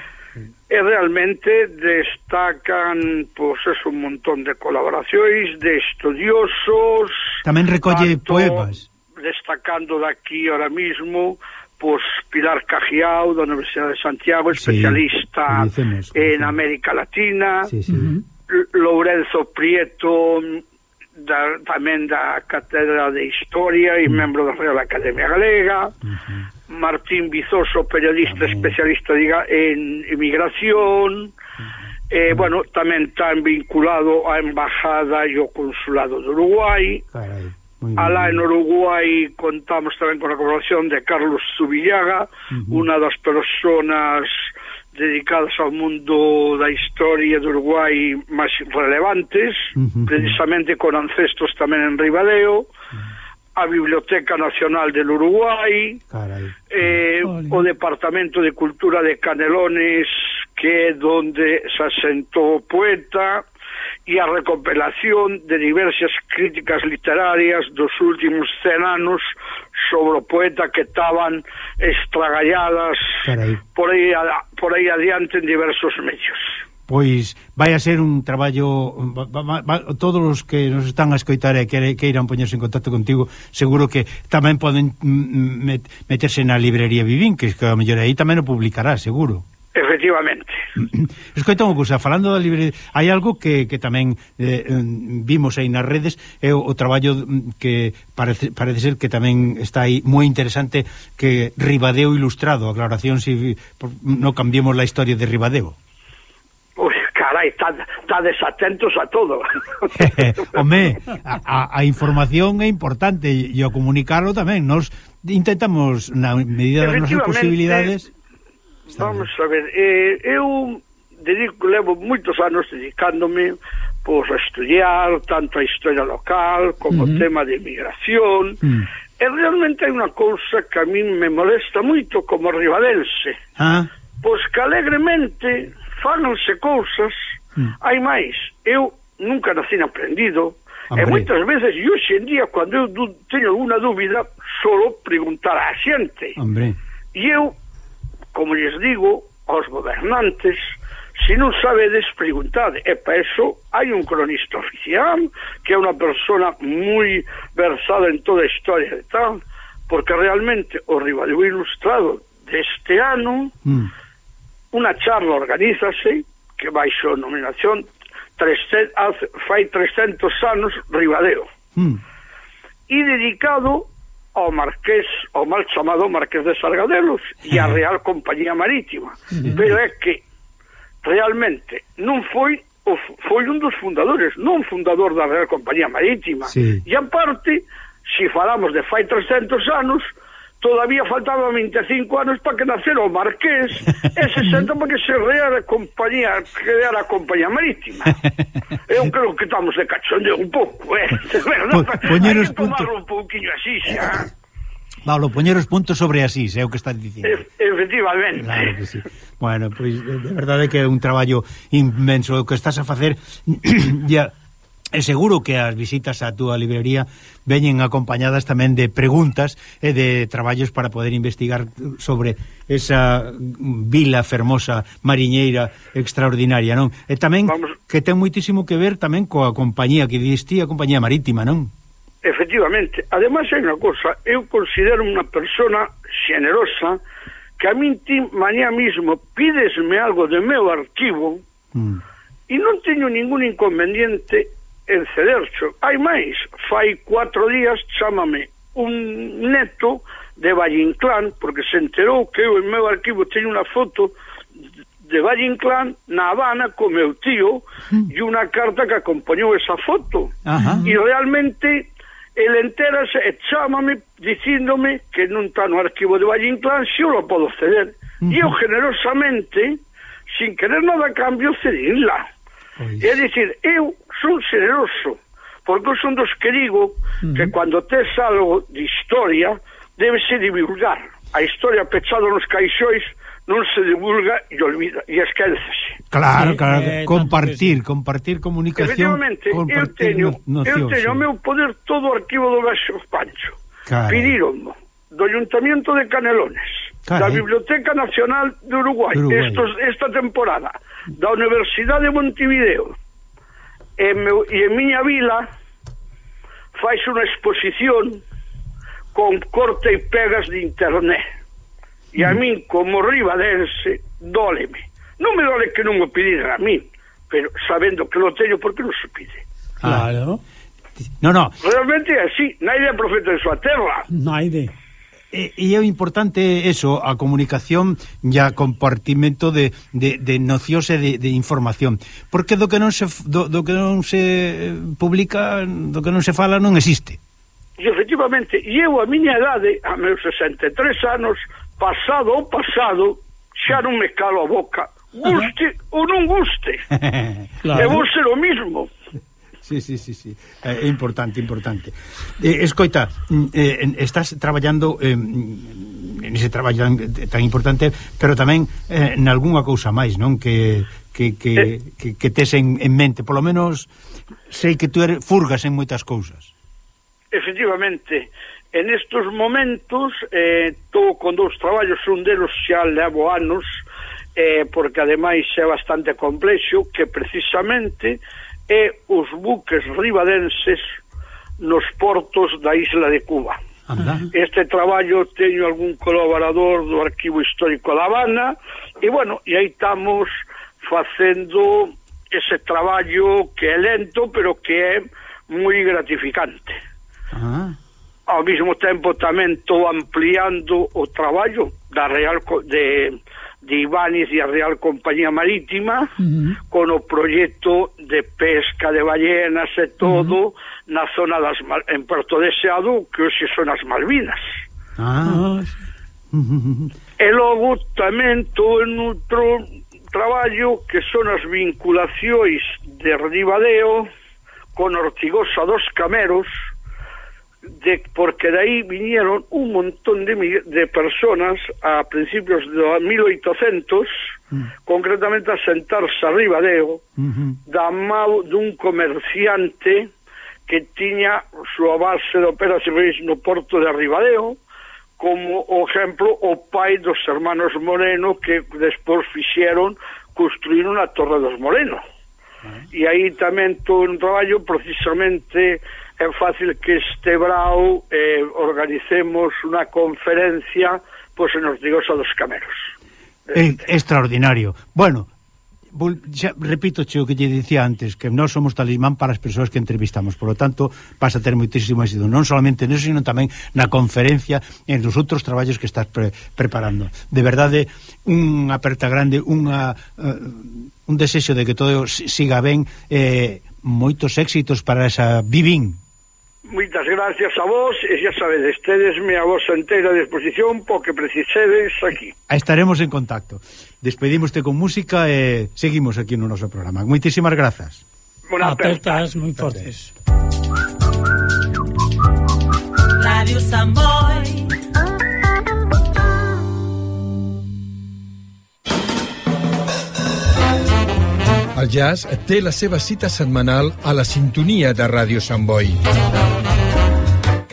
E realmente destacan pois pues, un montón de colaboracións, de estudiosos... Tamén recolle tanto, poemas. Destacando daqui ahora mismo pois Pilar Cajiao da Universidade de Santiago, especialista sí, dicemos, en América Latina, sí, sí. Uh -huh. Lourenzo Prieto, da, tamén da Catedra de Historia e mm. membro da Real Academia Galega, uh -huh. Martín Vizoso, periodista tamén. especialista diga, en emigración, uh -huh. eh, bueno, tamén tan vinculado á Embajada e ao Consulado de Uruguai, Carai. Alá en Uruguai contamos tamén con a colaboración de Carlos Zubillaga, uh -huh. unha das personas dedicadas ao mundo da historia do Uruguai máis relevantes, uh -huh. precisamente con ancestros tamén en Ribadeo, a Biblioteca Nacional del Uruguai, Carai. eh, Olé. o Departamento de Cultura de Canelones, que é donde se asentou o poeta, e a recopilación de diversas críticas literarias dos últimos 100 anos sobre o poeta que estaban estragalladas Carai. por aí, a, por aí adiante en diversos medios. Pois vai a ser un traballo va, va, va, todos os que nos están a escoitar e que, que irán poñerse en contacto contigo seguro que tamén poden mm, mm, met, meterse na librería Vivín que, que a mellor aí tamén o publicará, seguro Efectivamente. (clears throat) Escoita unha cousa, falando da libre... Hai algo que, que tamén eh, vimos aí nas redes, é o, o traballo mm, que parece, parece ser que tamén está aí moi interesante que Ribadeo Ilustrado, aclaración si por, no cambiemos la historia de Ribadeo. Ui, carai, está desatentos a todo. (laughs) (laughs) Home, a, a, a información é importante e o comunicarlo tamén. Nos intentamos, na medida das nosas posibilidades Está Vamos bien. a ver, eh, eu dedico, levo moitos anos dedicándome pois, a estudiar tanto a historia local como uh -huh. o tema de migración. Uh -huh. E realmente hai unha cousa que a min me molesta moito como ribadense. Ah. Pois que alegremente fanse cousas, uh -huh. hai máis, eu nunca nací aprendido, Hombre. E moitas veces, e hoxe en día, cando eu teño alguna dúbida, solo preguntar á xente. Hombre. E eu como lles digo, aos gobernantes, se non sabedes, preguntade. E para eso hai un cronista oficial, que é unha persona moi versada en toda a historia de tal, porque realmente o Rivaldo Ilustrado deste ano, mm. unha charla organízase, que baixo nominación 300, fai 300 anos Ribadeo. Mm. E dedicado ao Marqués, ao mal chamado Marqués de Sargadelos e a Real Compañía Marítima. Pero é que realmente non foi o, foi un dos fundadores, non fundador da Real Compañía Marítima. Sí. E en parte, se falamos de fai 300 anos, todavía faltaba 25 anos para que nacera o Marqués e 60 para que se reara compañía, creara a compañía marítima. (laughs) Eu creo que estamos de cachondeo un pouco, eh? (laughs) Verdad? Po, Hai que punto... tomar un pouquinho así, xa. Pablo, poñer os puntos sobre así, é o que estás dicindo. E, efectivamente. Claro que sí. Bueno, pois pues, de verdade que é un traballo inmenso o que estás a facer (clears throat) ya E seguro que as visitas á túa librería veñen acompañadas tamén de preguntas e de traballos para poder investigar sobre esa vila fermosa, mariñeira, extraordinaria, non? E tamén Vamos... que ten moitísimo que ver tamén coa compañía que diste a compañía marítima, non? Efectivamente. Ademais, hai unha cosa, eu considero unha persona xenerosa que a min ti mañá mismo pídesme algo de meu arquivo mm. e non teño ningún inconveniente en Cedercho. Hai máis, fai cuatro días chámame un neto de Valle Inclán, porque se enterou que eu en meu arquivo teño unha foto de Valle Inclán na Habana co meu tío e unha carta que acompañou esa foto. Ajá. e realmente el entérase e chámame dicíndome que non está no arquivo de Valle Inclán se eu lo podo ceder. E eu generosamente sin querer nada a cambio cedinla. Pois. É dicir, eu son xeneroso, porque eu son dos que digo uh -huh. que cando tes algo de historia, debese divulgar. A historia pechada nos caixóis non se divulga e olvida e esquécese. Claro, sí, claro, eh, compartir, compartir comunicación. Compartir eu teño, noción, eu teño sí. meu poder todo o arquivo do Gaxo Pancho. Claro. Pidíronmo do Ayuntamiento de Canelones Carai. da Biblioteca Nacional de Uruguai, Uruguai. Estos, esta temporada, da Universidade de Montevideo, e, meu, e en miña vila faz unha exposición con corte e pegas de internet. E a mm. min, como ribadense, dóleme. Non me dole que non o pidira a min, pero sabendo que lo teño, porque non se pide? Ah. Claro. No, no. Realmente é así, naide profeta de súa terra. Naide e, e é importante eso, a comunicación e a compartimento de, de, de nocións e de, de información. Porque do que non se do, do que non se publica, do que non se fala non existe. E efectivamente, e eu a miña edade, a meus 63 anos, pasado ou pasado, xa non me calo a boca. Guste Ajá. ou non guste. claro. (laughs) E vou ser o mismo sí, sí, sí, sí. Eh, é importante, importante. Eh, escoita, mm, eh, estás traballando eh, ese traballo tan importante, pero tamén eh, algunha cousa máis, non? Que que, que, eh. que, que tes en, en mente, polo menos sei que tú eres, furgas en moitas cousas. Efectivamente, en estes momentos estou eh, con dous traballos, un delos xa levo anos, eh, porque ademais é bastante complexo, que precisamente e os buques ribadenses nos portos da isla de Cuba. Anda. Este traballo teño algún colaborador do Arquivo Histórico da Habana e, bueno, e aí estamos facendo ese traballo que é lento, pero que é moi gratificante. Ah. Ao mesmo tempo tamén estou ampliando o traballo da Real de de Ibanes e a Real Compañía Marítima uh -huh. con o proxecto de pesca de ballenas e todo uh mhm. -huh. na zona das en Porto Deseado que hoxe son as Malvinas ah. Uh -huh. e logo tamén todo en outro traballo que son as vinculacións de Ribadeo con Ortigosa dos Cameros de, porque de aí vinieron un montón de, de personas a principios de 1800, mm. concretamente a sentarse arriba deo, mm da mao dun comerciante que tiña súa base de operas no porto de Ribadeo, como o exemplo o pai dos hermanos Moreno que despois fixeron construir unha torre dos Moreno. Uh ah. -huh. E aí tamén todo un traballo precisamente é fácil que este brau eh, organicemos unha conferencia pois en Ortigosa dos Cameros. Eh, é, extraordinario. Bueno, vul, xa, repito che o que lle dicía antes, que nós somos talismán para as persoas que entrevistamos, por lo tanto, vas a ter moitísimo éxito, non solamente neso, sino tamén na conferencia e nos outros traballos que estás pre preparando. De verdade, unha aperta grande, unha, uh, un desexo de que todo siga ben, eh, moitos éxitos para esa Vivín Moitas gracias a vos e xa sabedes, tedesme a vosa inteira disposición porque precisedes aquí. Estaremos en contacto. Despedimoste con música e seguimos aquí no noso programa. Moitísimas grazas. Aperta. Apertas moi fortes. Radio Samboy. El jazz té la seva cita setmanal a la sintonia de Ràdio Sant Boi.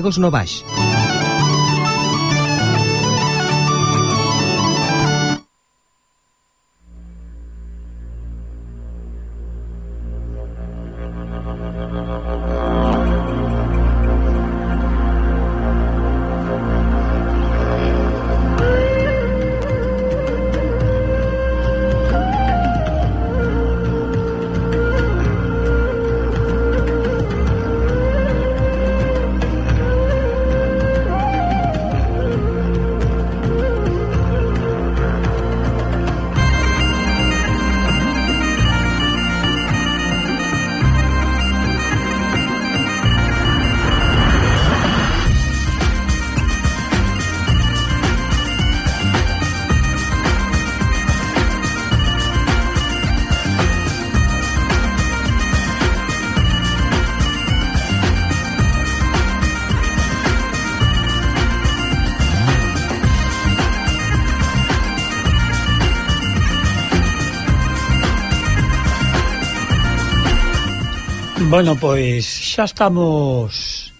Galegos no Baix. pois xa estamos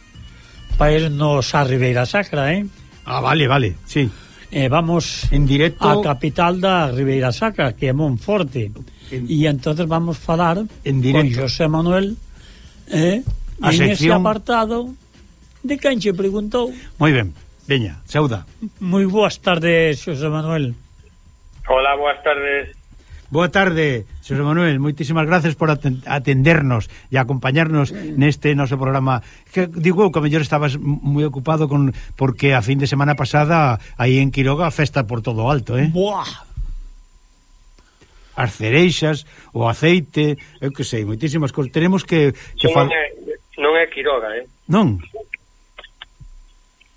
para irnos a Ribeira Sacra, eh? Ah, vale, vale, sí. Eh, vamos en directo a capital da Ribeira Sacra, que é Monforte. E entonces vamos falar en directo. con José Manuel eh, a en sección... ese apartado de quen che preguntou. Moi ben, veña, sauda. Moi boas tardes, José Manuel. Hola, boas tardes. Boa tarde, Xosé Manuel. Moitísimas gracias por atendernos e acompañarnos neste noso programa. Que, digo que a mellor estabas moi ocupado con porque a fin de semana pasada aí en Quiroga festa por todo alto, eh? Boa! As cereixas, o aceite, eu que sei, moitísimas cousas. Teremos que... que non, fal... é, non é Quiroga, eh? Non?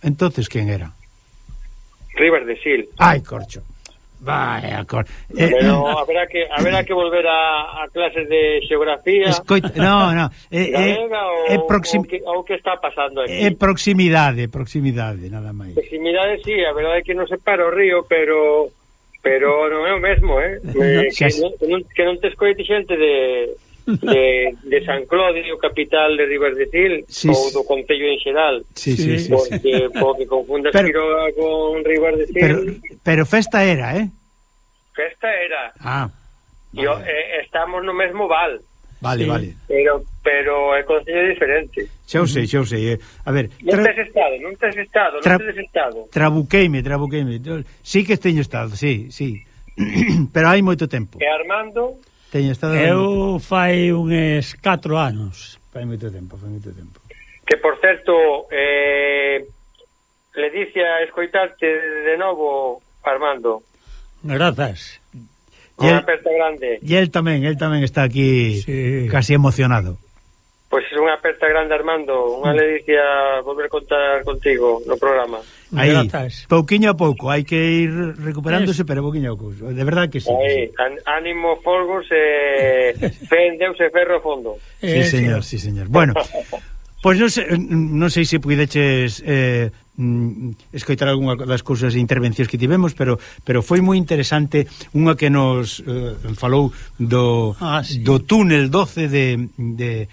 Entonces, quen era? Rivas de Sil. Ai, corcho. Vaya, cor... eh, Pero (laughs) haberá que haberá que volver a, a clases de xeografía. Escoita, no, no, é eh, (laughs) eh, o, eh, proxim... o, que, o que está pasando aquí. É eh, proximidade, proximidade, nada máis. Proximidade si, sí, a verdade é que non separa o río, pero pero non é o mesmo, eh? (laughs) No, que, as... que, non, que non tes escoite xente de de, de San Clodio, capital de Rivas de Sil sí, ou do Concello en xeral sí, sí, sí, porque, sí. porque confundas pero, Quiroga con Rivas de Sil pero, pero festa era, eh? Festa era ah, vale. Yo, eh, Estamos no mesmo val Vale, sí, vale. Pero pero é concello diferente. Xa o sei, xa o sei. Eh. A ver, tra... non tes estado, non tes estado, tra... non tes estado. Trabuqueime, trabuqueime. Sí que teño estado, sí, sí. (clears throat) pero hai moito tempo. E Armando Teño estado... Eu fai uns 4 anos. Fai moito tempo, fai moito tempo. Que, por certo, eh, le dice a escoitarte de novo, Armando. Grazas. Unha aperta grande. E el tamén, el tamén está aquí sí. casi emocionado. Pois pues é unha aperta grande, Armando. Unha ledicia volver a contar contigo no programa. Aí, pouquiño a pouco, hai que ir recuperándose, pero pouquiño a pouco. De verdade que sí. Aí, ánimo, folgos, e (laughs) fe en Deus e ferro fondo. Sí, señor, sí, señor. Bueno, (laughs) Pois non sei, non sei se puideches eh, mm, escoitar algunha das cousas e intervencións que tivemos, pero pero foi moi interesante unha que nos eh, falou do, ah, sí. do túnel 12 de, de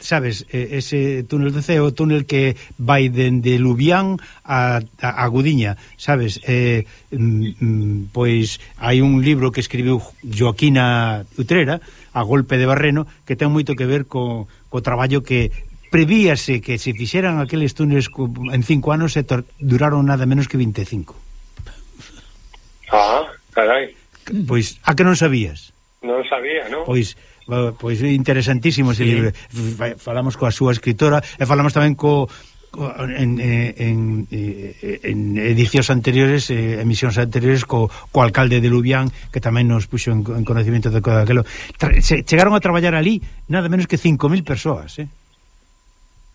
sabes, ese túnel de Ceo, túnel que vai dende Lubián a, a Gudiña, sabes, eh, mm, pois hai un libro que escribiu Joaquina Utrera, A golpe de Barreno, que ten moito que ver co, co traballo que prevíase que se fixeran aqueles túneles en cinco anos e duraron nada menos que 25. Ah, carai. Pois, a que non sabías? Non sabía, non? Pois, pois interesantísimo ese sí. libro. Falamos coa súa escritora e falamos tamén co en, eh, en, eh, en edicións anteriores eh, emisións anteriores co, co alcalde de Lubián que tamén nos puxo en, en conocimiento de aquelo se, chegaron a traballar ali nada menos que 5.000 persoas eh?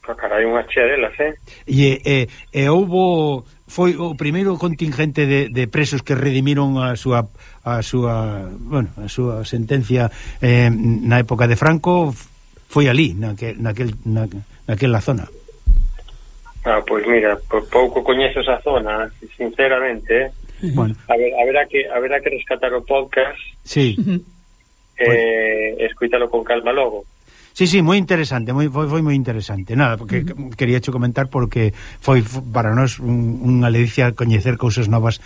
Ah, carai unha chea delas eh? e, e, e houbo foi o primeiro contingente de, de presos que redimiron a súa a súa, bueno, a súa sentencia eh, na época de Franco foi ali, naquel, naquel, na, naquela zona. Ah, pois mira, por pouco coñezo esa zona, sinceramente, eh? Bueno. A ver, haberá que haberá que rescatar o podcast. Sí. Eh, pues... escuítalo con calma logo. Sí, sí, moi interesante, moi foi, foi moi interesante. Nada, porque uh -huh. quería cho comentar porque foi para nós un, unha ledicia coñecer cousas novas.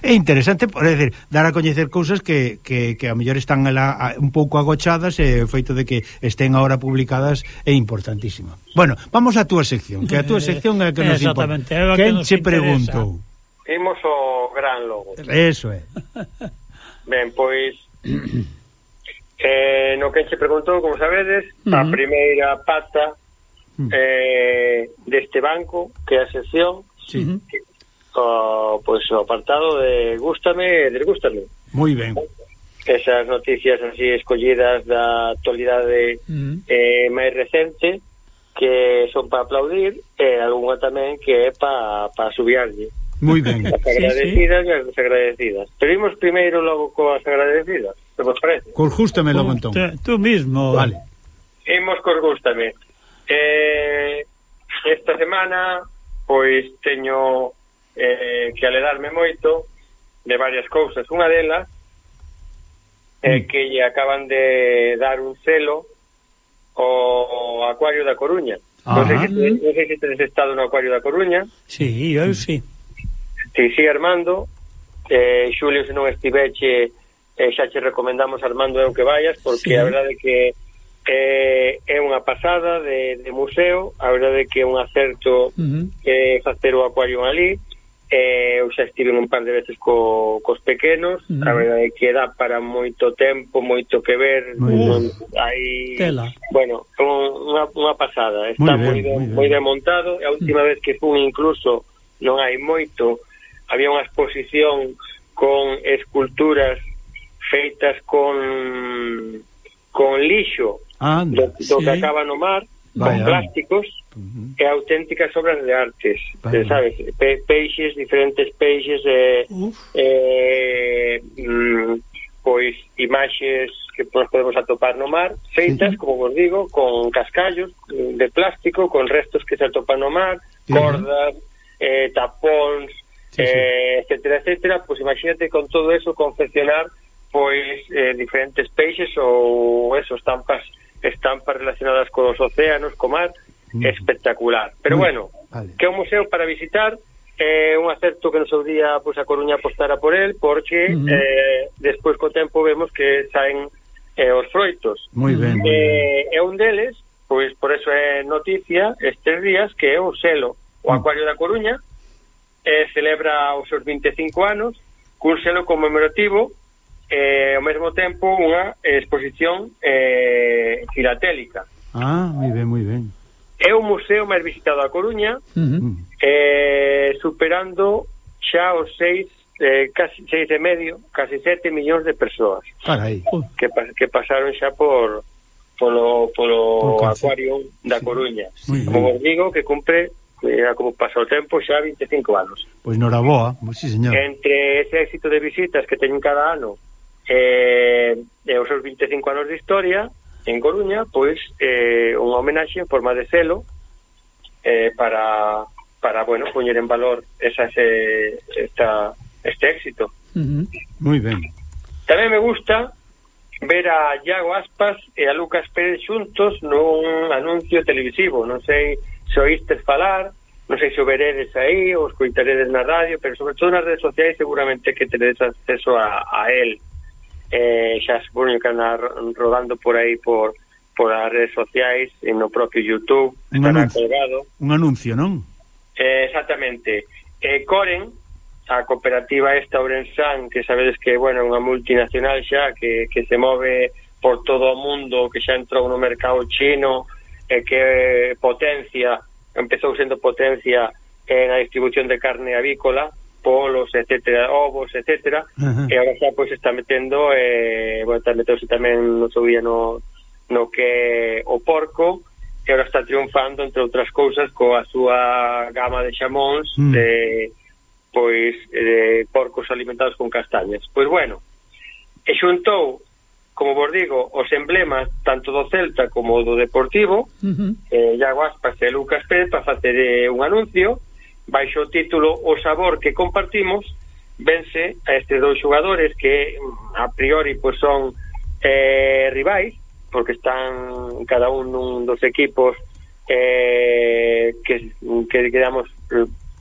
É interesante, por decir, dar a coñecer cousas que, que, que a mellor están la, a, un pouco agochadas e o feito de que estén agora publicadas é importantísimo. Bueno, vamos á túa sección, que a túa eh, sección é a que nos importa. Que nos che interesa. preguntou? Imos o gran logo. Eso é. Ben, pois Eh, no que che preguntou, como sabedes, uh -huh. a primeira pata mm. eh, deste banco, que é a sección, sí. que, o, pues, o apartado de Gústame e Desgústame. Moi ben. Esas noticias así escollidas da actualidade uh -huh. eh, máis recente, que son para aplaudir, e algunha tamén que é para pa subiarlle. Moi ben. As agradecidas sí, sí. e as desagradecidas. Pero imos primeiro logo coas agradecidas se vos parece. Cos gústame, Lomontón. Tú mismo. Vale. Imos cos gústame. Eh, esta semana, pois, teño eh, que aledarme moito de varias cousas. Unha delas eh, mm. que lle acaban de dar un celo o Acuario da Coruña. Non sei se, non sei se tenes estado no Acuario da Coruña. Sí, eu mm. sí. Sí, sí, Armando. Eh, Xulio, se non estiveche eh, xa che recomendamos Armando eu que vayas porque sí. a verdade que eh, é unha pasada de, de museo, a verdade que é un acerto uh -huh. eh, facer o acuario ali, eh, eu xa estive un par de veces co, cos pequenos, uh -huh. a verdade que dá para moito tempo, moito que ver, non, hai... Tela. Bueno, unha, unha pasada, está moi, ben, moi, moi ben montado, e a última uh -huh. vez que fun incluso non hai moito, había unha exposición con esculturas feitas con con lixo Anda, do, do sí. que acaba no mar, Vaya. con plásticos uh -huh. e auténticas obras de artes, Vaya. sabes, pe, peixes, diferentes peixes eh, Uf. eh, mm, pois imaxes que nos podemos atopar no mar, feitas, sí. como vos digo, con cascallos mm, de plástico, con restos que se atopan no mar, sí. cordas, eh, tapóns, sí, eh, etcétera, etcétera, pois pues imagínate con todo eso confeccionar pois eh, diferentes peixes ou eso, estampas estampas relacionadas cos océanos, co mar, mm. espectacular. Pero mm. bueno, vale. que é un museo para visitar, é eh, un acerto que no seu día pois, a Coruña apostara por el, porque mm -hmm. eh, despois co tempo vemos que saen eh, os froitos. Muy ben, muy eh, ben. É un deles, pois por eso é noticia estes días, que é o selo. O mm. Acuario da Coruña eh, celebra os seus 25 anos, cun selo conmemorativo e, ao mesmo tempo, unha exposición eh, filatélica. Ah, moi ben, moi ben. É o museo máis visitado da Coruña, uh -huh. eh, superando xa os seis eh, casi seis e medio, casi sete millóns de persoas Carai. que, que pasaron xa por polo, polo por acuario da sí. Coruña. Muy como bien. os digo, que cumpre eh, como pasa o tempo xa 25 anos. Pois noraboa, sí, señor. Entre ese éxito de visitas que teñen cada ano eh, e os seus 25 anos de historia en Coruña, pois eh, unha homenaxe en forma de celo eh, para, para bueno, poñer en valor esa, ese, esta, este éxito. Uh -huh. Moi ben. Tamén me gusta ver a Iago Aspas e a Lucas Pérez xuntos nun anuncio televisivo. Non sei se oístes falar, non sei se o veredes aí ou escoitaredes na radio, pero sobre todo nas redes sociais seguramente que tenedes acceso a, a él eh, xa supoño que andar rodando por aí por por as redes sociais e no propio Youtube un anuncio, colgado. un anuncio non? Eh, exactamente eh, Coren, a cooperativa esta Orensan, que sabedes que bueno, é unha multinacional xa que, que se move por todo o mundo que xa entrou no mercado chino e eh, que potencia empezou sendo potencia eh, na distribución de carne avícola polos, etcétera, ovos, etcétera, uh -huh. e agora xa pois está metendo eh bueno, está meteuse tamén no seu día no no que o porco que agora está triunfando entre outras cousas coa súa gama de xamóns mm. de pois de porcos alimentados con castañas. Pois bueno, e xuntou como vos digo, os emblemas tanto do Celta como do Deportivo, uh -huh. eh, Iago Aspas e Lucas Pérez para facer eh, un anuncio, baixo o título O sabor que compartimos, vence a estes dous xogadores que mm, a priori pois, son eh, rivais, porque están cada un nun dos equipos eh, que, que digamos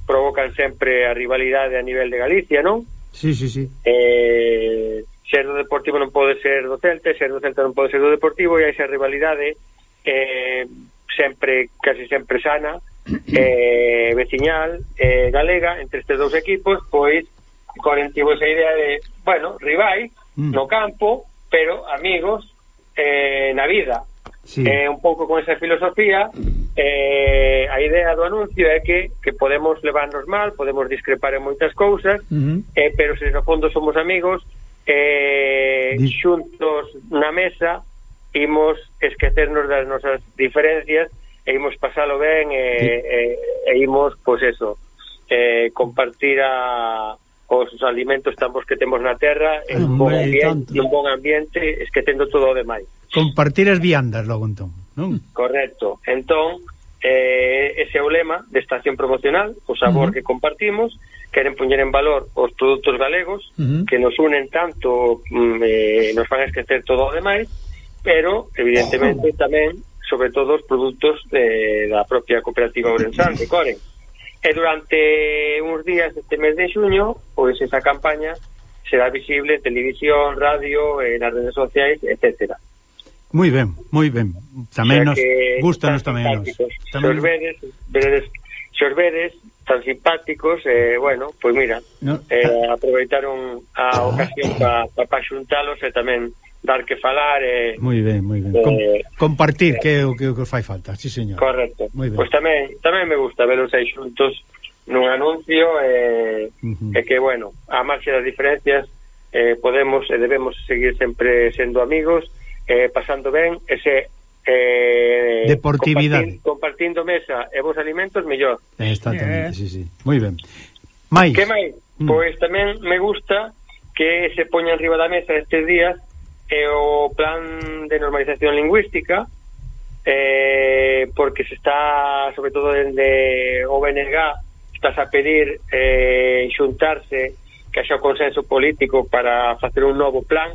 provocan sempre a rivalidade a nivel de Galicia, non? Sí, sí, sí. Eh, ser do Deportivo non pode ser do Celta, ser do Celta non pode ser do Deportivo e hai esa rivalidade eh, sempre, casi sempre sana (clears throat) eh, veciñal eh, galega entre estes dous equipos pois Coren tivo esa idea de bueno, rivais mm. no campo pero amigos eh, na vida sí. eh, un pouco con esa filosofía eh, a idea do anuncio é que, que podemos levarnos mal podemos discrepar en moitas cousas uh eh, pero se no fondo somos amigos eh, Di... xuntos na mesa imos esquecernos das nosas diferencias e imos pasalo ben e, e, e imos, pois eso, eh, compartir a os alimentos tambos que temos na terra en un bon ambiente, un bon ambiente esquecendo todo o demais. Compartir as viandas logo entón, non? Correcto. Entón, eh, ese é o lema de estación promocional, o sabor uh -huh. que compartimos, queren poñer en valor os produtos galegos uh -huh. que nos unen tanto, mm, eh, nos van a esquecer todo o demais, pero evidentemente oh. tamén sobre todo os produtos de, da propia cooperativa Ourensán, de Coren. E eh, durante uns días este mes de xuño, pois esa campaña será visible en televisión, radio, en nas redes sociais, etcétera. Moi ben, moi ben. Tamén o sea nos gustanos tamén nos. Tamén... xos vedes, vedes, os vedes tan simpáticos, eh, bueno, pois mira, no, eh, aproveitaron a ocasión para (coughs) pa, pa xuntalos e eh, tamén dar que falar e Moi ben, moi ben. Com, eh, compartir que é o que, que fai falta, sí señor. Correcto. Pois tamén tamén me gusta velos aí xuntos nun anuncio e eh, uh -huh. e que bueno, a marxe das diferencias eh, podemos e debemos seguir sempre sendo amigos, eh, pasando ben ese eh, deportividade. Compartindo, compartindo mesa e vos alimentos mellor. Eh, exactamente, eh. sí, sí. Moi ben. Mais. Que máis? Mm. Pois tamén me gusta que se poña enriba da mesa estes días é o plan de normalización lingüística eh, porque se está, sobre todo dende o BNG, estás a pedir eh, xuntarse que haxa o consenso político para facer un novo plan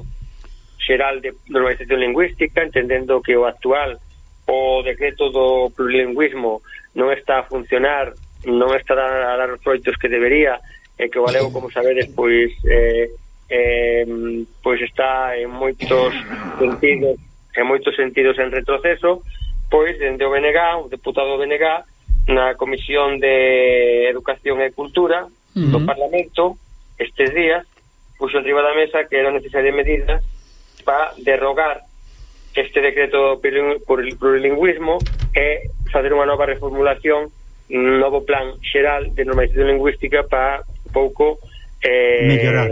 xeral de normalización lingüística, entendendo que o actual o decreto do plurilingüismo non está a funcionar, non está a dar os froitos que debería, e que o galego, como sabedes, pois... Eh, eh, pois está en moitos sentidos en moitos sentidos en retroceso pois dende o BNG, o deputado do BNG na Comisión de Educación e Cultura uh -huh. do Parlamento estes días puxo enriba da mesa que era necesaria medidas para derrogar este decreto plurilingüismo e fazer unha nova reformulación un novo plan xeral de normalización lingüística para pouco eh, mellorar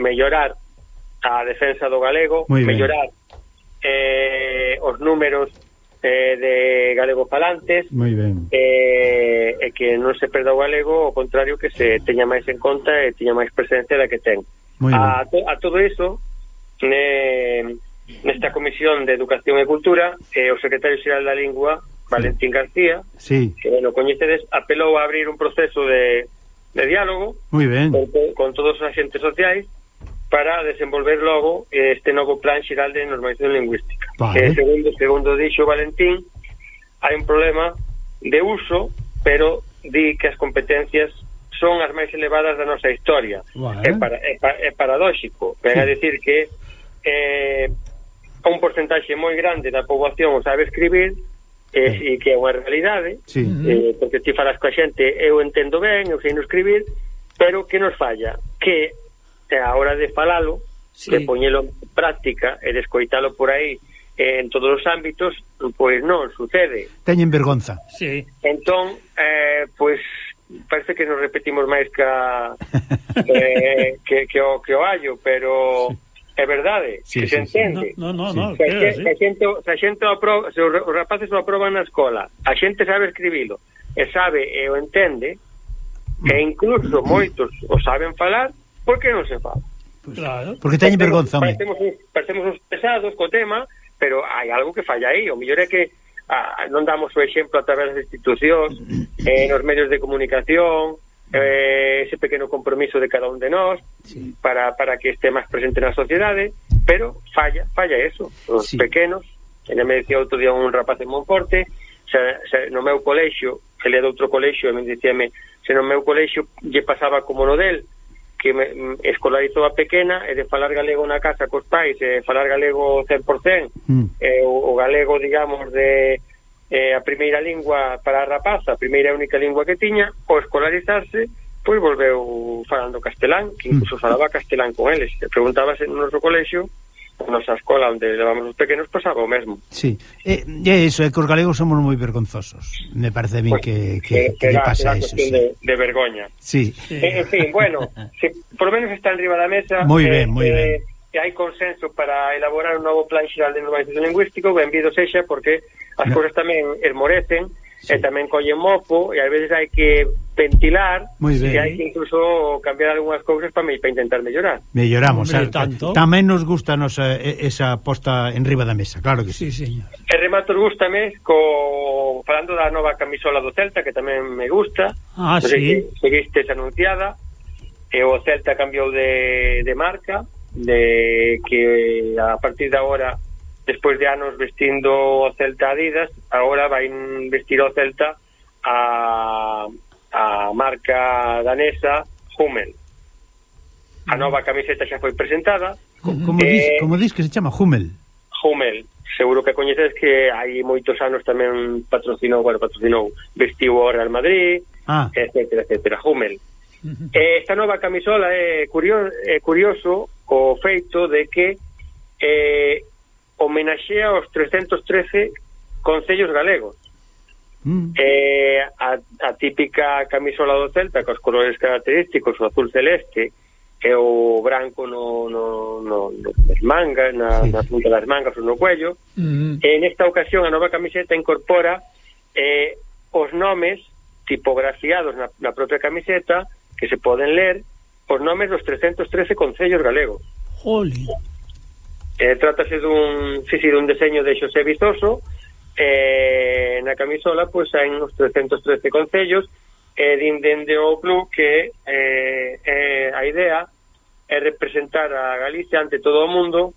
mellorar a defensa do galego, mellorar eh, os números eh, de galego falantes ben. Eh, e que non se perda o galego, ao contrario que se teña máis en conta e teña máis presencia da que ten. A, to, a todo iso, eh, nesta Comisión de Educación e Cultura, eh, o secretario xeral da Lingua, Valentín García, sí. que bueno, coñecedes, apelou a abrir un proceso de, de diálogo ben. Con, con todos os agentes sociais para desenvolver logo este novo plan xeral de normalización lingüística. Vale. Eh, segundo, segundo dixo Valentín, hai un problema de uso, pero di que as competencias son as máis elevadas da nosa historia. Vale. É, para, é, é paradóxico. Ven sí. a decir que eh, un porcentaxe moi grande da poboación sabe escribir, eh, sí. e que é unha realidade, sí. eh, porque ti falas coa xente, eu entendo ben, eu sei no escribir, pero que nos falla? Que e a hora de falalo, sí. de poñelo en práctica e de escoitalo por aí en todos os ámbitos, pois non, sucede. Teñen vergonza. Sí. Entón, eh, pois parece que nos repetimos máis que, (laughs) eh, que, que, o, que o hallo, pero... Sí é verdade, sí, que se sí, entende. No, no, no, sí. se, queda, se, sí. se, xente, se, xente apro, se os rapaces o aproban na escola, a xente sabe escribilo, e sabe e o entende, e incluso (clears throat) moitos o saben falar, por que non se fala? Pues, claro. Porque teñen vergonza, home. Parecemos, parecemos uns pesados co tema, pero hai algo que falla aí. O mellor é que a, non damos o exemplo a través das institucións, (clears throat) eh, nos medios de comunicación, eh, ese pequeno compromiso de cada un de nós sí. para, para que este máis presente na sociedade, pero falla, falla eso. Os sí. pequenos, e me decía outro día un rapaz de Monforte, se, se, no meu colexio, que le é de outro colexio, e me dicíame, se no meu colexio lle pasaba como no del, que me, escolarizou a pequena e de falar galego na casa cos pais e falar galego 100% mm. e o, o galego, digamos, de eh, a primeira lingua para a rapaza, a primeira e única lingua que tiña, ao escolarizarse, pois volveu falando castelán, que mm. incluso falaba castelán con eles. E en no noso colexio nosa escola onde levamos os pequenos pois pasaba o mesmo. Sí, e, e iso, é que os galegos somos moi vergonzosos, me parece a mí pues, pois, que, que, que, que lle pasa iso. Sí. De, de vergoña. Sí. Eh, en fin, bueno, se, por lo menos está enriba da mesa. Moi eh, ben, moi eh, ben. Que hai consenso para elaborar un novo plan xeral de normalización lingüístico, benvido sexa, porque as no. cousas tamén esmorecen, sí. e tamén collen mofo, e ás veces hai que ventilar e hai que incluso cambiar algunhas cousas para pa intentar mellorar. Melloramos, Hombre, tanto. tamén nos gusta nos, eh, esa posta en riba da mesa, claro que sí. sí señor. E remato gustame co falando da nova camisola do Celta que tamén me gusta. Ah, no sí. Seguiste anunciada e o Celta cambiou de, de marca de que a partir de agora despois de anos vestindo o Celta Adidas agora vai vestir o Celta a a marca danesa Hummel. A nova camiseta xa foi presentada. Como, eh, dis, como dis que se chama Hummel? Hummel. Seguro que coñecedes que hai moitos anos tamén patrocinou, bueno, patrocinou, vestiu o Real Madrid, ah. etcétera, etcétera, Hummel. Eh, esta nova camisola eh, é curioso, é eh, curioso o feito de que eh, homenaxea os 313 concellos galegos. Mm. Eh, a, a típica camisola do Celta cos colores característicos, o azul celeste e o branco no, no, no, nas mangas, na, sí. na punta das mangas ou no cuello. Mm. En esta ocasión a nova camiseta incorpora eh, os nomes tipografiados na, na propia camiseta que se poden ler os nomes dos 313 concellos galegos. Jolín. Eh, trátase dun, sí, sí, dun deseño de Xosé Vistoso, eh, na camisola pois hai uns 313 concellos e eh, din dende o club que eh, eh, a idea é representar a Galicia ante todo o mundo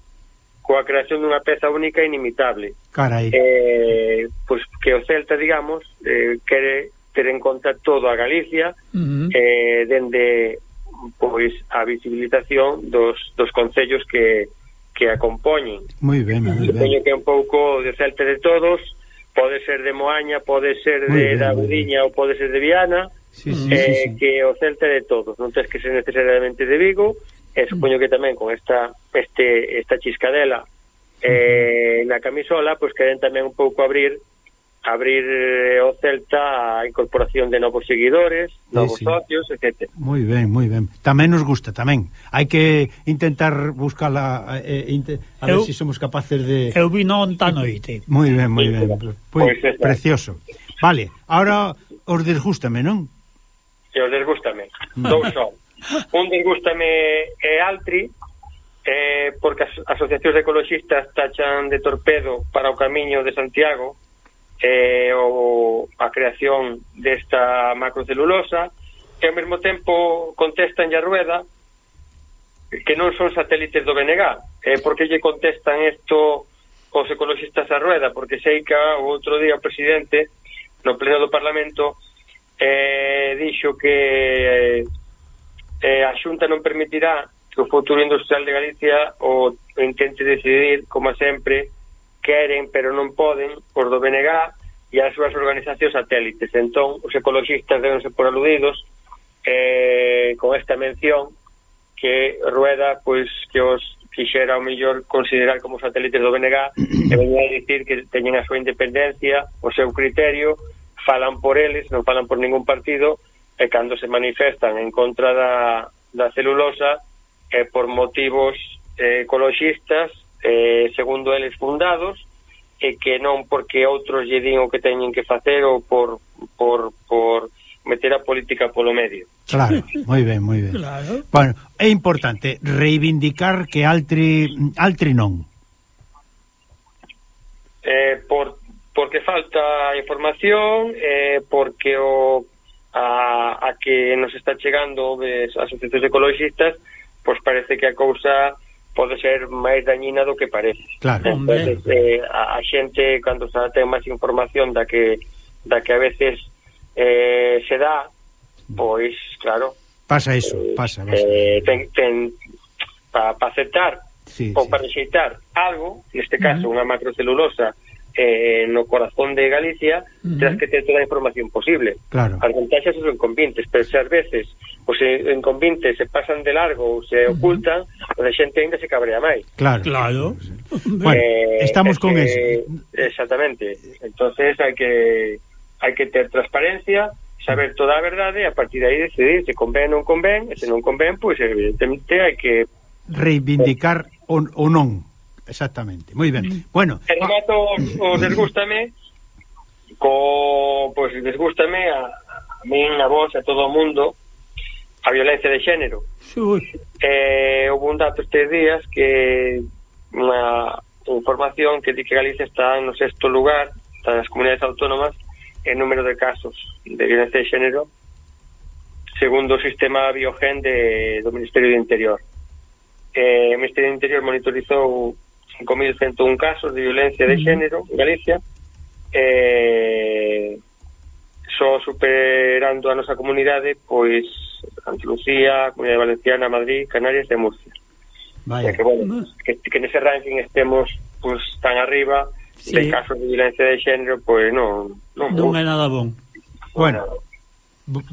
coa creación dunha peza única e inimitable Carai. Eh, pois que o Celta digamos eh, quere ter en conta todo a Galicia uh -huh. eh, dende pois a visibilización dos, dos concellos que que a compoñen. Moi ben, moi ben. que un pouco de Celta de todos, pode ser de Moaña, pode ser muy de ben, da Budiña ou pode ser de Viana, sí, sí, eh, sí, sí. que o Celta de todos, non tens que ser necesariamente de Vigo, e mm. supoño que tamén con esta este esta chiscadela eh, na camisola, pois pues, queren tamén un pouco abrir abrir eh, o Celta a incorporación de novos seguidores, novos sí, sí. socios, etc. Moi ben, moi ben. Tamén nos gusta, tamén. Hai que intentar buscala eh, eh inte, a eu, ver se si somos capaces de Eu vi non ta noite. Moi ben, moi ben. Pois, pues, precioso. Vale, ahora os desgústame, non? Se os desgústame. Dous son. Un desgústame é eh, Altri, eh, porque as asociacións ecologistas tachan de torpedo para o camiño de Santiago, eh, o, a creación desta macrocelulosa que ao mesmo tempo contestan a rueda que non son satélites do BNG eh, porque lle contestan isto os ecologistas a rueda? Porque sei que o outro día o presidente no pleno do Parlamento eh, dixo que eh, eh a Xunta non permitirá que o futuro industrial de Galicia o intente decidir, como sempre, queren pero non poden, os do BNG e as súas organizacións satélites. Entón, os ecologistas debense por aludidos eh, con esta mención que Rueda pois que os fixera o mellor considerar como satélites do BNG (coughs) e venía a dicir que teñen a súa independencia, o seu criterio, falan por eles, non falan por ningún partido, e cando se manifestan en contra da, da celulosa é por motivos eh, ecologistas eh, segundo eles fundados e que non porque outros lle din o que teñen que facer ou por, por, por meter a política polo medio. Claro, moi ben, moi ben. Claro. Bueno, é importante reivindicar que altri, altri non. Eh, por, porque falta información, eh, porque o, a, a que nos está chegando as asociacións ecologistas, pois parece que a cousa pode ser máis dañina do que parece. Claro, Entonces, eh, a, a xente cando xa ten máis información da que da que a veces eh, se dá, pois claro, pasa iso, eh, pasa, eh, pasa. Eh, ten, ten para pa aceptar sí, ou sí. para rexeitar algo, neste caso uh -huh. unha macrocelulosa eh, no corazón de Galicia uh -huh. terás que ter toda a información posible claro. as vantaxes son convintes pero se ás veces os inconvintes se pasan de largo ou se uh -huh. ocultan a xente ainda se cabrea máis claro, claro. bueno, eh, estamos es con que, eso exactamente entonces hai que hai que ter transparencia saber toda a verdade e a partir de aí decidir se convén ou non convén e se non convén, pois evidentemente hai que reivindicar o, o non Exactamente, moi ben. Mm. Bueno, remato o desgústame co pois pues, desgústame a, a min a vos a todo o mundo a violencia de xénero. Uy. Eh, houve un dato estes días que unha información que di que Galicia está no sexto lugar das comunidades autónomas en número de casos de violencia de xénero segundo o sistema biogen de, do Ministerio do Interior. Eh, o Ministerio do Interior monitorizou 5.101 casos de violencia de género en Galicia eh, só superando a nosa comunidade pois Andalucía, Comunidade Valenciana, Madrid, Canarias e Murcia. Vaya. Que, bueno, que, que nese ranking estemos pues, tan arriba sí. de casos de violencia de género, pois pues, non... Non, non é nada bon. Bueno, bueno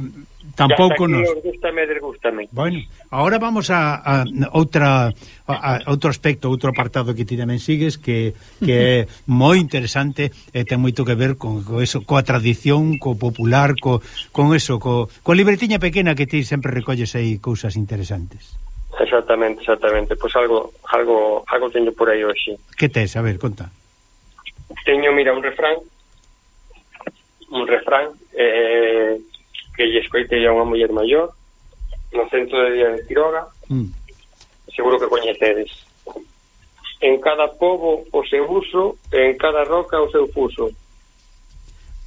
Tampouco nos gustame, desgústame. Bueno, agora vamos a, a outra a, a outro aspecto, outro apartado que ti tamén sigues que que (laughs) é moi interesante e ten moito que ver con, con eso, coa tradición, co popular, co con eso, co co libretiña pequena que ti sempre recolles aí cousas interesantes. Exactamente, exactamente. Pois algo algo algo teño por aí hoxe. Que tes? A ver, conta. Teño, mira, un refrán un refrán eh que lle escoite a unha muller maior no centro de Día de Quiroga mm. seguro que coñecedes en cada povo o seu uso e en cada roca o seu fuso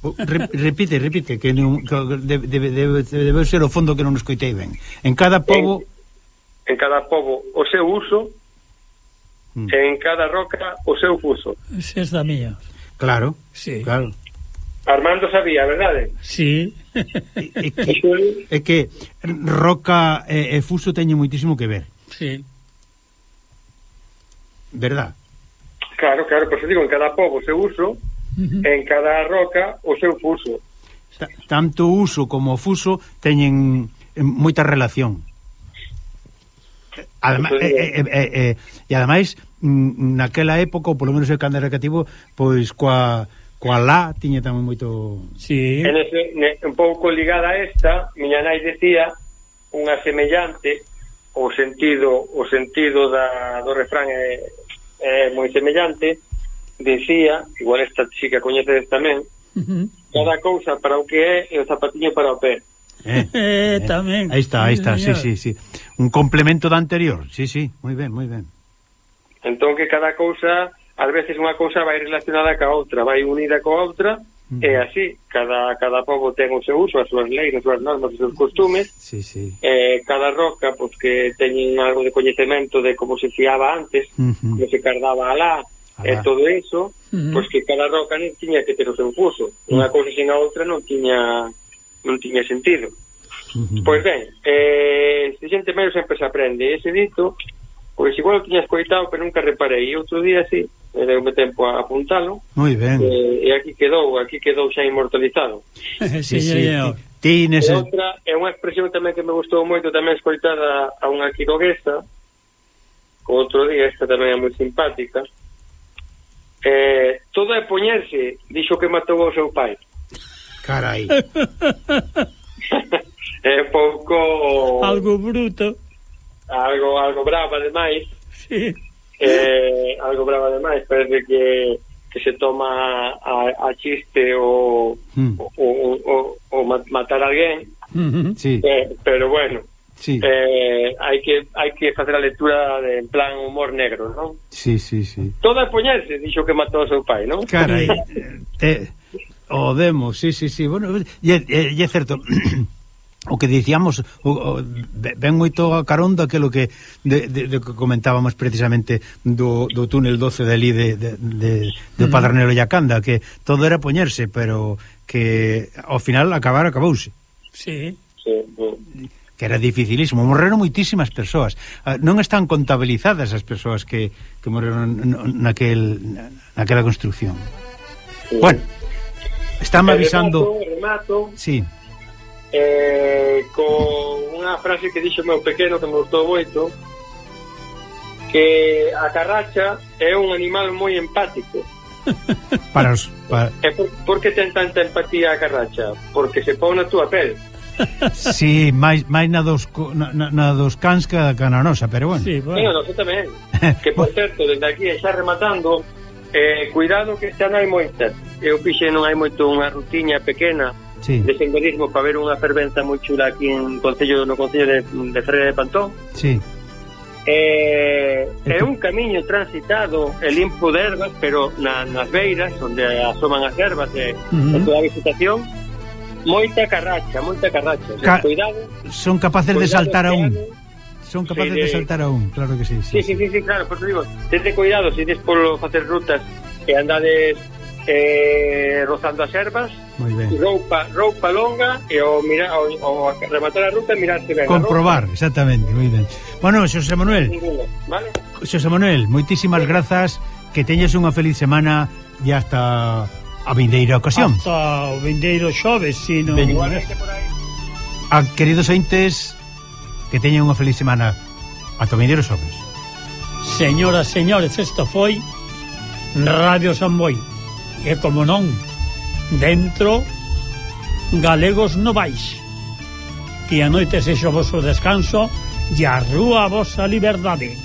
Re, repite, repite que, non, que debe, debe, debe ser o fondo que non escoitei ben en cada povo en, en cada povo o seu uso mm. en cada roca o seu fuso Esa es da mía claro, sí. claro Armando sabía, verdade? Sí (laughs) é que, é que Roca e, e Fuso teñen moitísimo que ver. Sí. Verdad? Claro, claro, pois digo, en cada povo o seu uso, uh en cada roca o seu fuso. Ta tanto uso como fuso teñen eh, moita relación. Ademais, e, e, eh, e, eh, e, e ademais mm, naquela época, ou polo menos o calendario recreativo, pois coa coa lá tiña tamén moito... Sí. En ese, ne, un pouco ligada a esta, miña nai decía unha semellante o sentido o sentido da, do refrán é, é moi semellante decía, igual esta chica coñecedes tamén, uh -huh. cada cousa para o que é e o zapatiño para o pé. Eh, (laughs) eh, eh. tamén. Aí está, aí está, sí, sí, sí. Un complemento da anterior, sí, sí, moi ben, moi ben. Entón que cada cousa ás veces unha cousa vai relacionada ca outra, vai unida coa outra, mm. e así, cada, cada povo ten o seu uso, as súas leis, as súas normas, os seus costumes, sí, sí. Eh, cada roca, pois, que teñen algo de coñecemento de como se fiaba antes, mm como se cardaba alá, Alá. e todo iso, uh -huh. pois que cada roca nin tiña que ter o seu fuso. Uh -huh. Unha cousa sin a outra non tiña non tiña sentido. Pois ben, eh, se xente menos sempre se aprende. Ese dito, pois igual o tiña escoitado, pero nunca reparei. Outro día, sí, e deu tempo a apuntalo. Moi ben. E, e aquí quedou, aquí quedou xa inmortalizado. (laughs) sí, sí, sí. Ti nese... E outra, é unha expresión tamén que me gustou moito tamén escoitada a unha quiroguesa, outro día, esta tamén é moi simpática, eh, todo é poñerse, dixo que matou ao seu pai. Carai. (laughs) é pouco... Algo bruto. Algo, algo brava ademais. Sí eh, algo brava ademais parece que, que se toma a, a chiste o, mm. o, o, o, o matar alguén mm -hmm, sí. eh, pero bueno sí. eh, hai que hai que facer a lectura de, en plan humor negro, non? Sí, sí, sí. Toda poñerse, dixo que matou ao seu pai, non? Carai, (laughs) eh, te, o demo, sí, sí, sí. Bueno, e, e, e é certo, o que dicíamos o, o, ben moito a carón daquilo que de, de, de que comentábamos precisamente do, do túnel 12 de ali de, de, de, de mm. Padranero e Acanda que todo era poñerse pero que ao final acabar acabouse sí. sí que era dificilísimo, morreron moitísimas persoas ah, non están contabilizadas as persoas que, que morreron naquel, naquela construcción sí. bueno están avisando remato, remato. sí eh, con unha frase que dixo meu pequeno que me gustou moito que a carracha é un animal moi empático (laughs) para os para... E por, por que ten tanta empatía a carracha? Porque se pon na túa pel Si, (laughs) sí, máis, máis na dos, na, na dos cans que a cananosa, pero bueno. Sí, bueno. Sí, no, tamén. que, por (laughs) certo, desde aquí xa rematando, eh, cuidado que xa non hai moita. Eu pixe non hai moito unha rutiña pequena sí. de senderismo para ver unha fervenza moi chula aquí en Concello, no Concello de, de Ferreira de Pantón. Sí. Eh, é un camiño transitado e limpo de ervas, pero na, nas beiras, onde asoman as ervas e, uh -huh. e toda a vegetación, moita carracha, moita carracha. Ca cuidado, son capaces de saltar a un. Son capaces sí, de... de saltar a un, claro que sí. Sí, sí, sí, sí, sí claro, por eso digo, tente cuidado se si des polo facer rutas e andades eh, rozando as ervas roupa, roupa longa e o, mira, o, ao rematar a ruta mirarse ben comprobar, exactamente moi ben. bueno, Xosé Manuel vale? Xosé Manuel, moitísimas sí. grazas que teñas unha feliz semana e hasta a vindeira ocasión hasta o vindeiro xoves sino... Ben, a queridos ointes que teñan unha feliz semana hasta o vindeiro xoves Señoras, señores, isto foi Radio San Boi. E como non, dentro galegos no vais. Que a noite sexa o vosso descanso e a rúa a vosa liberdade.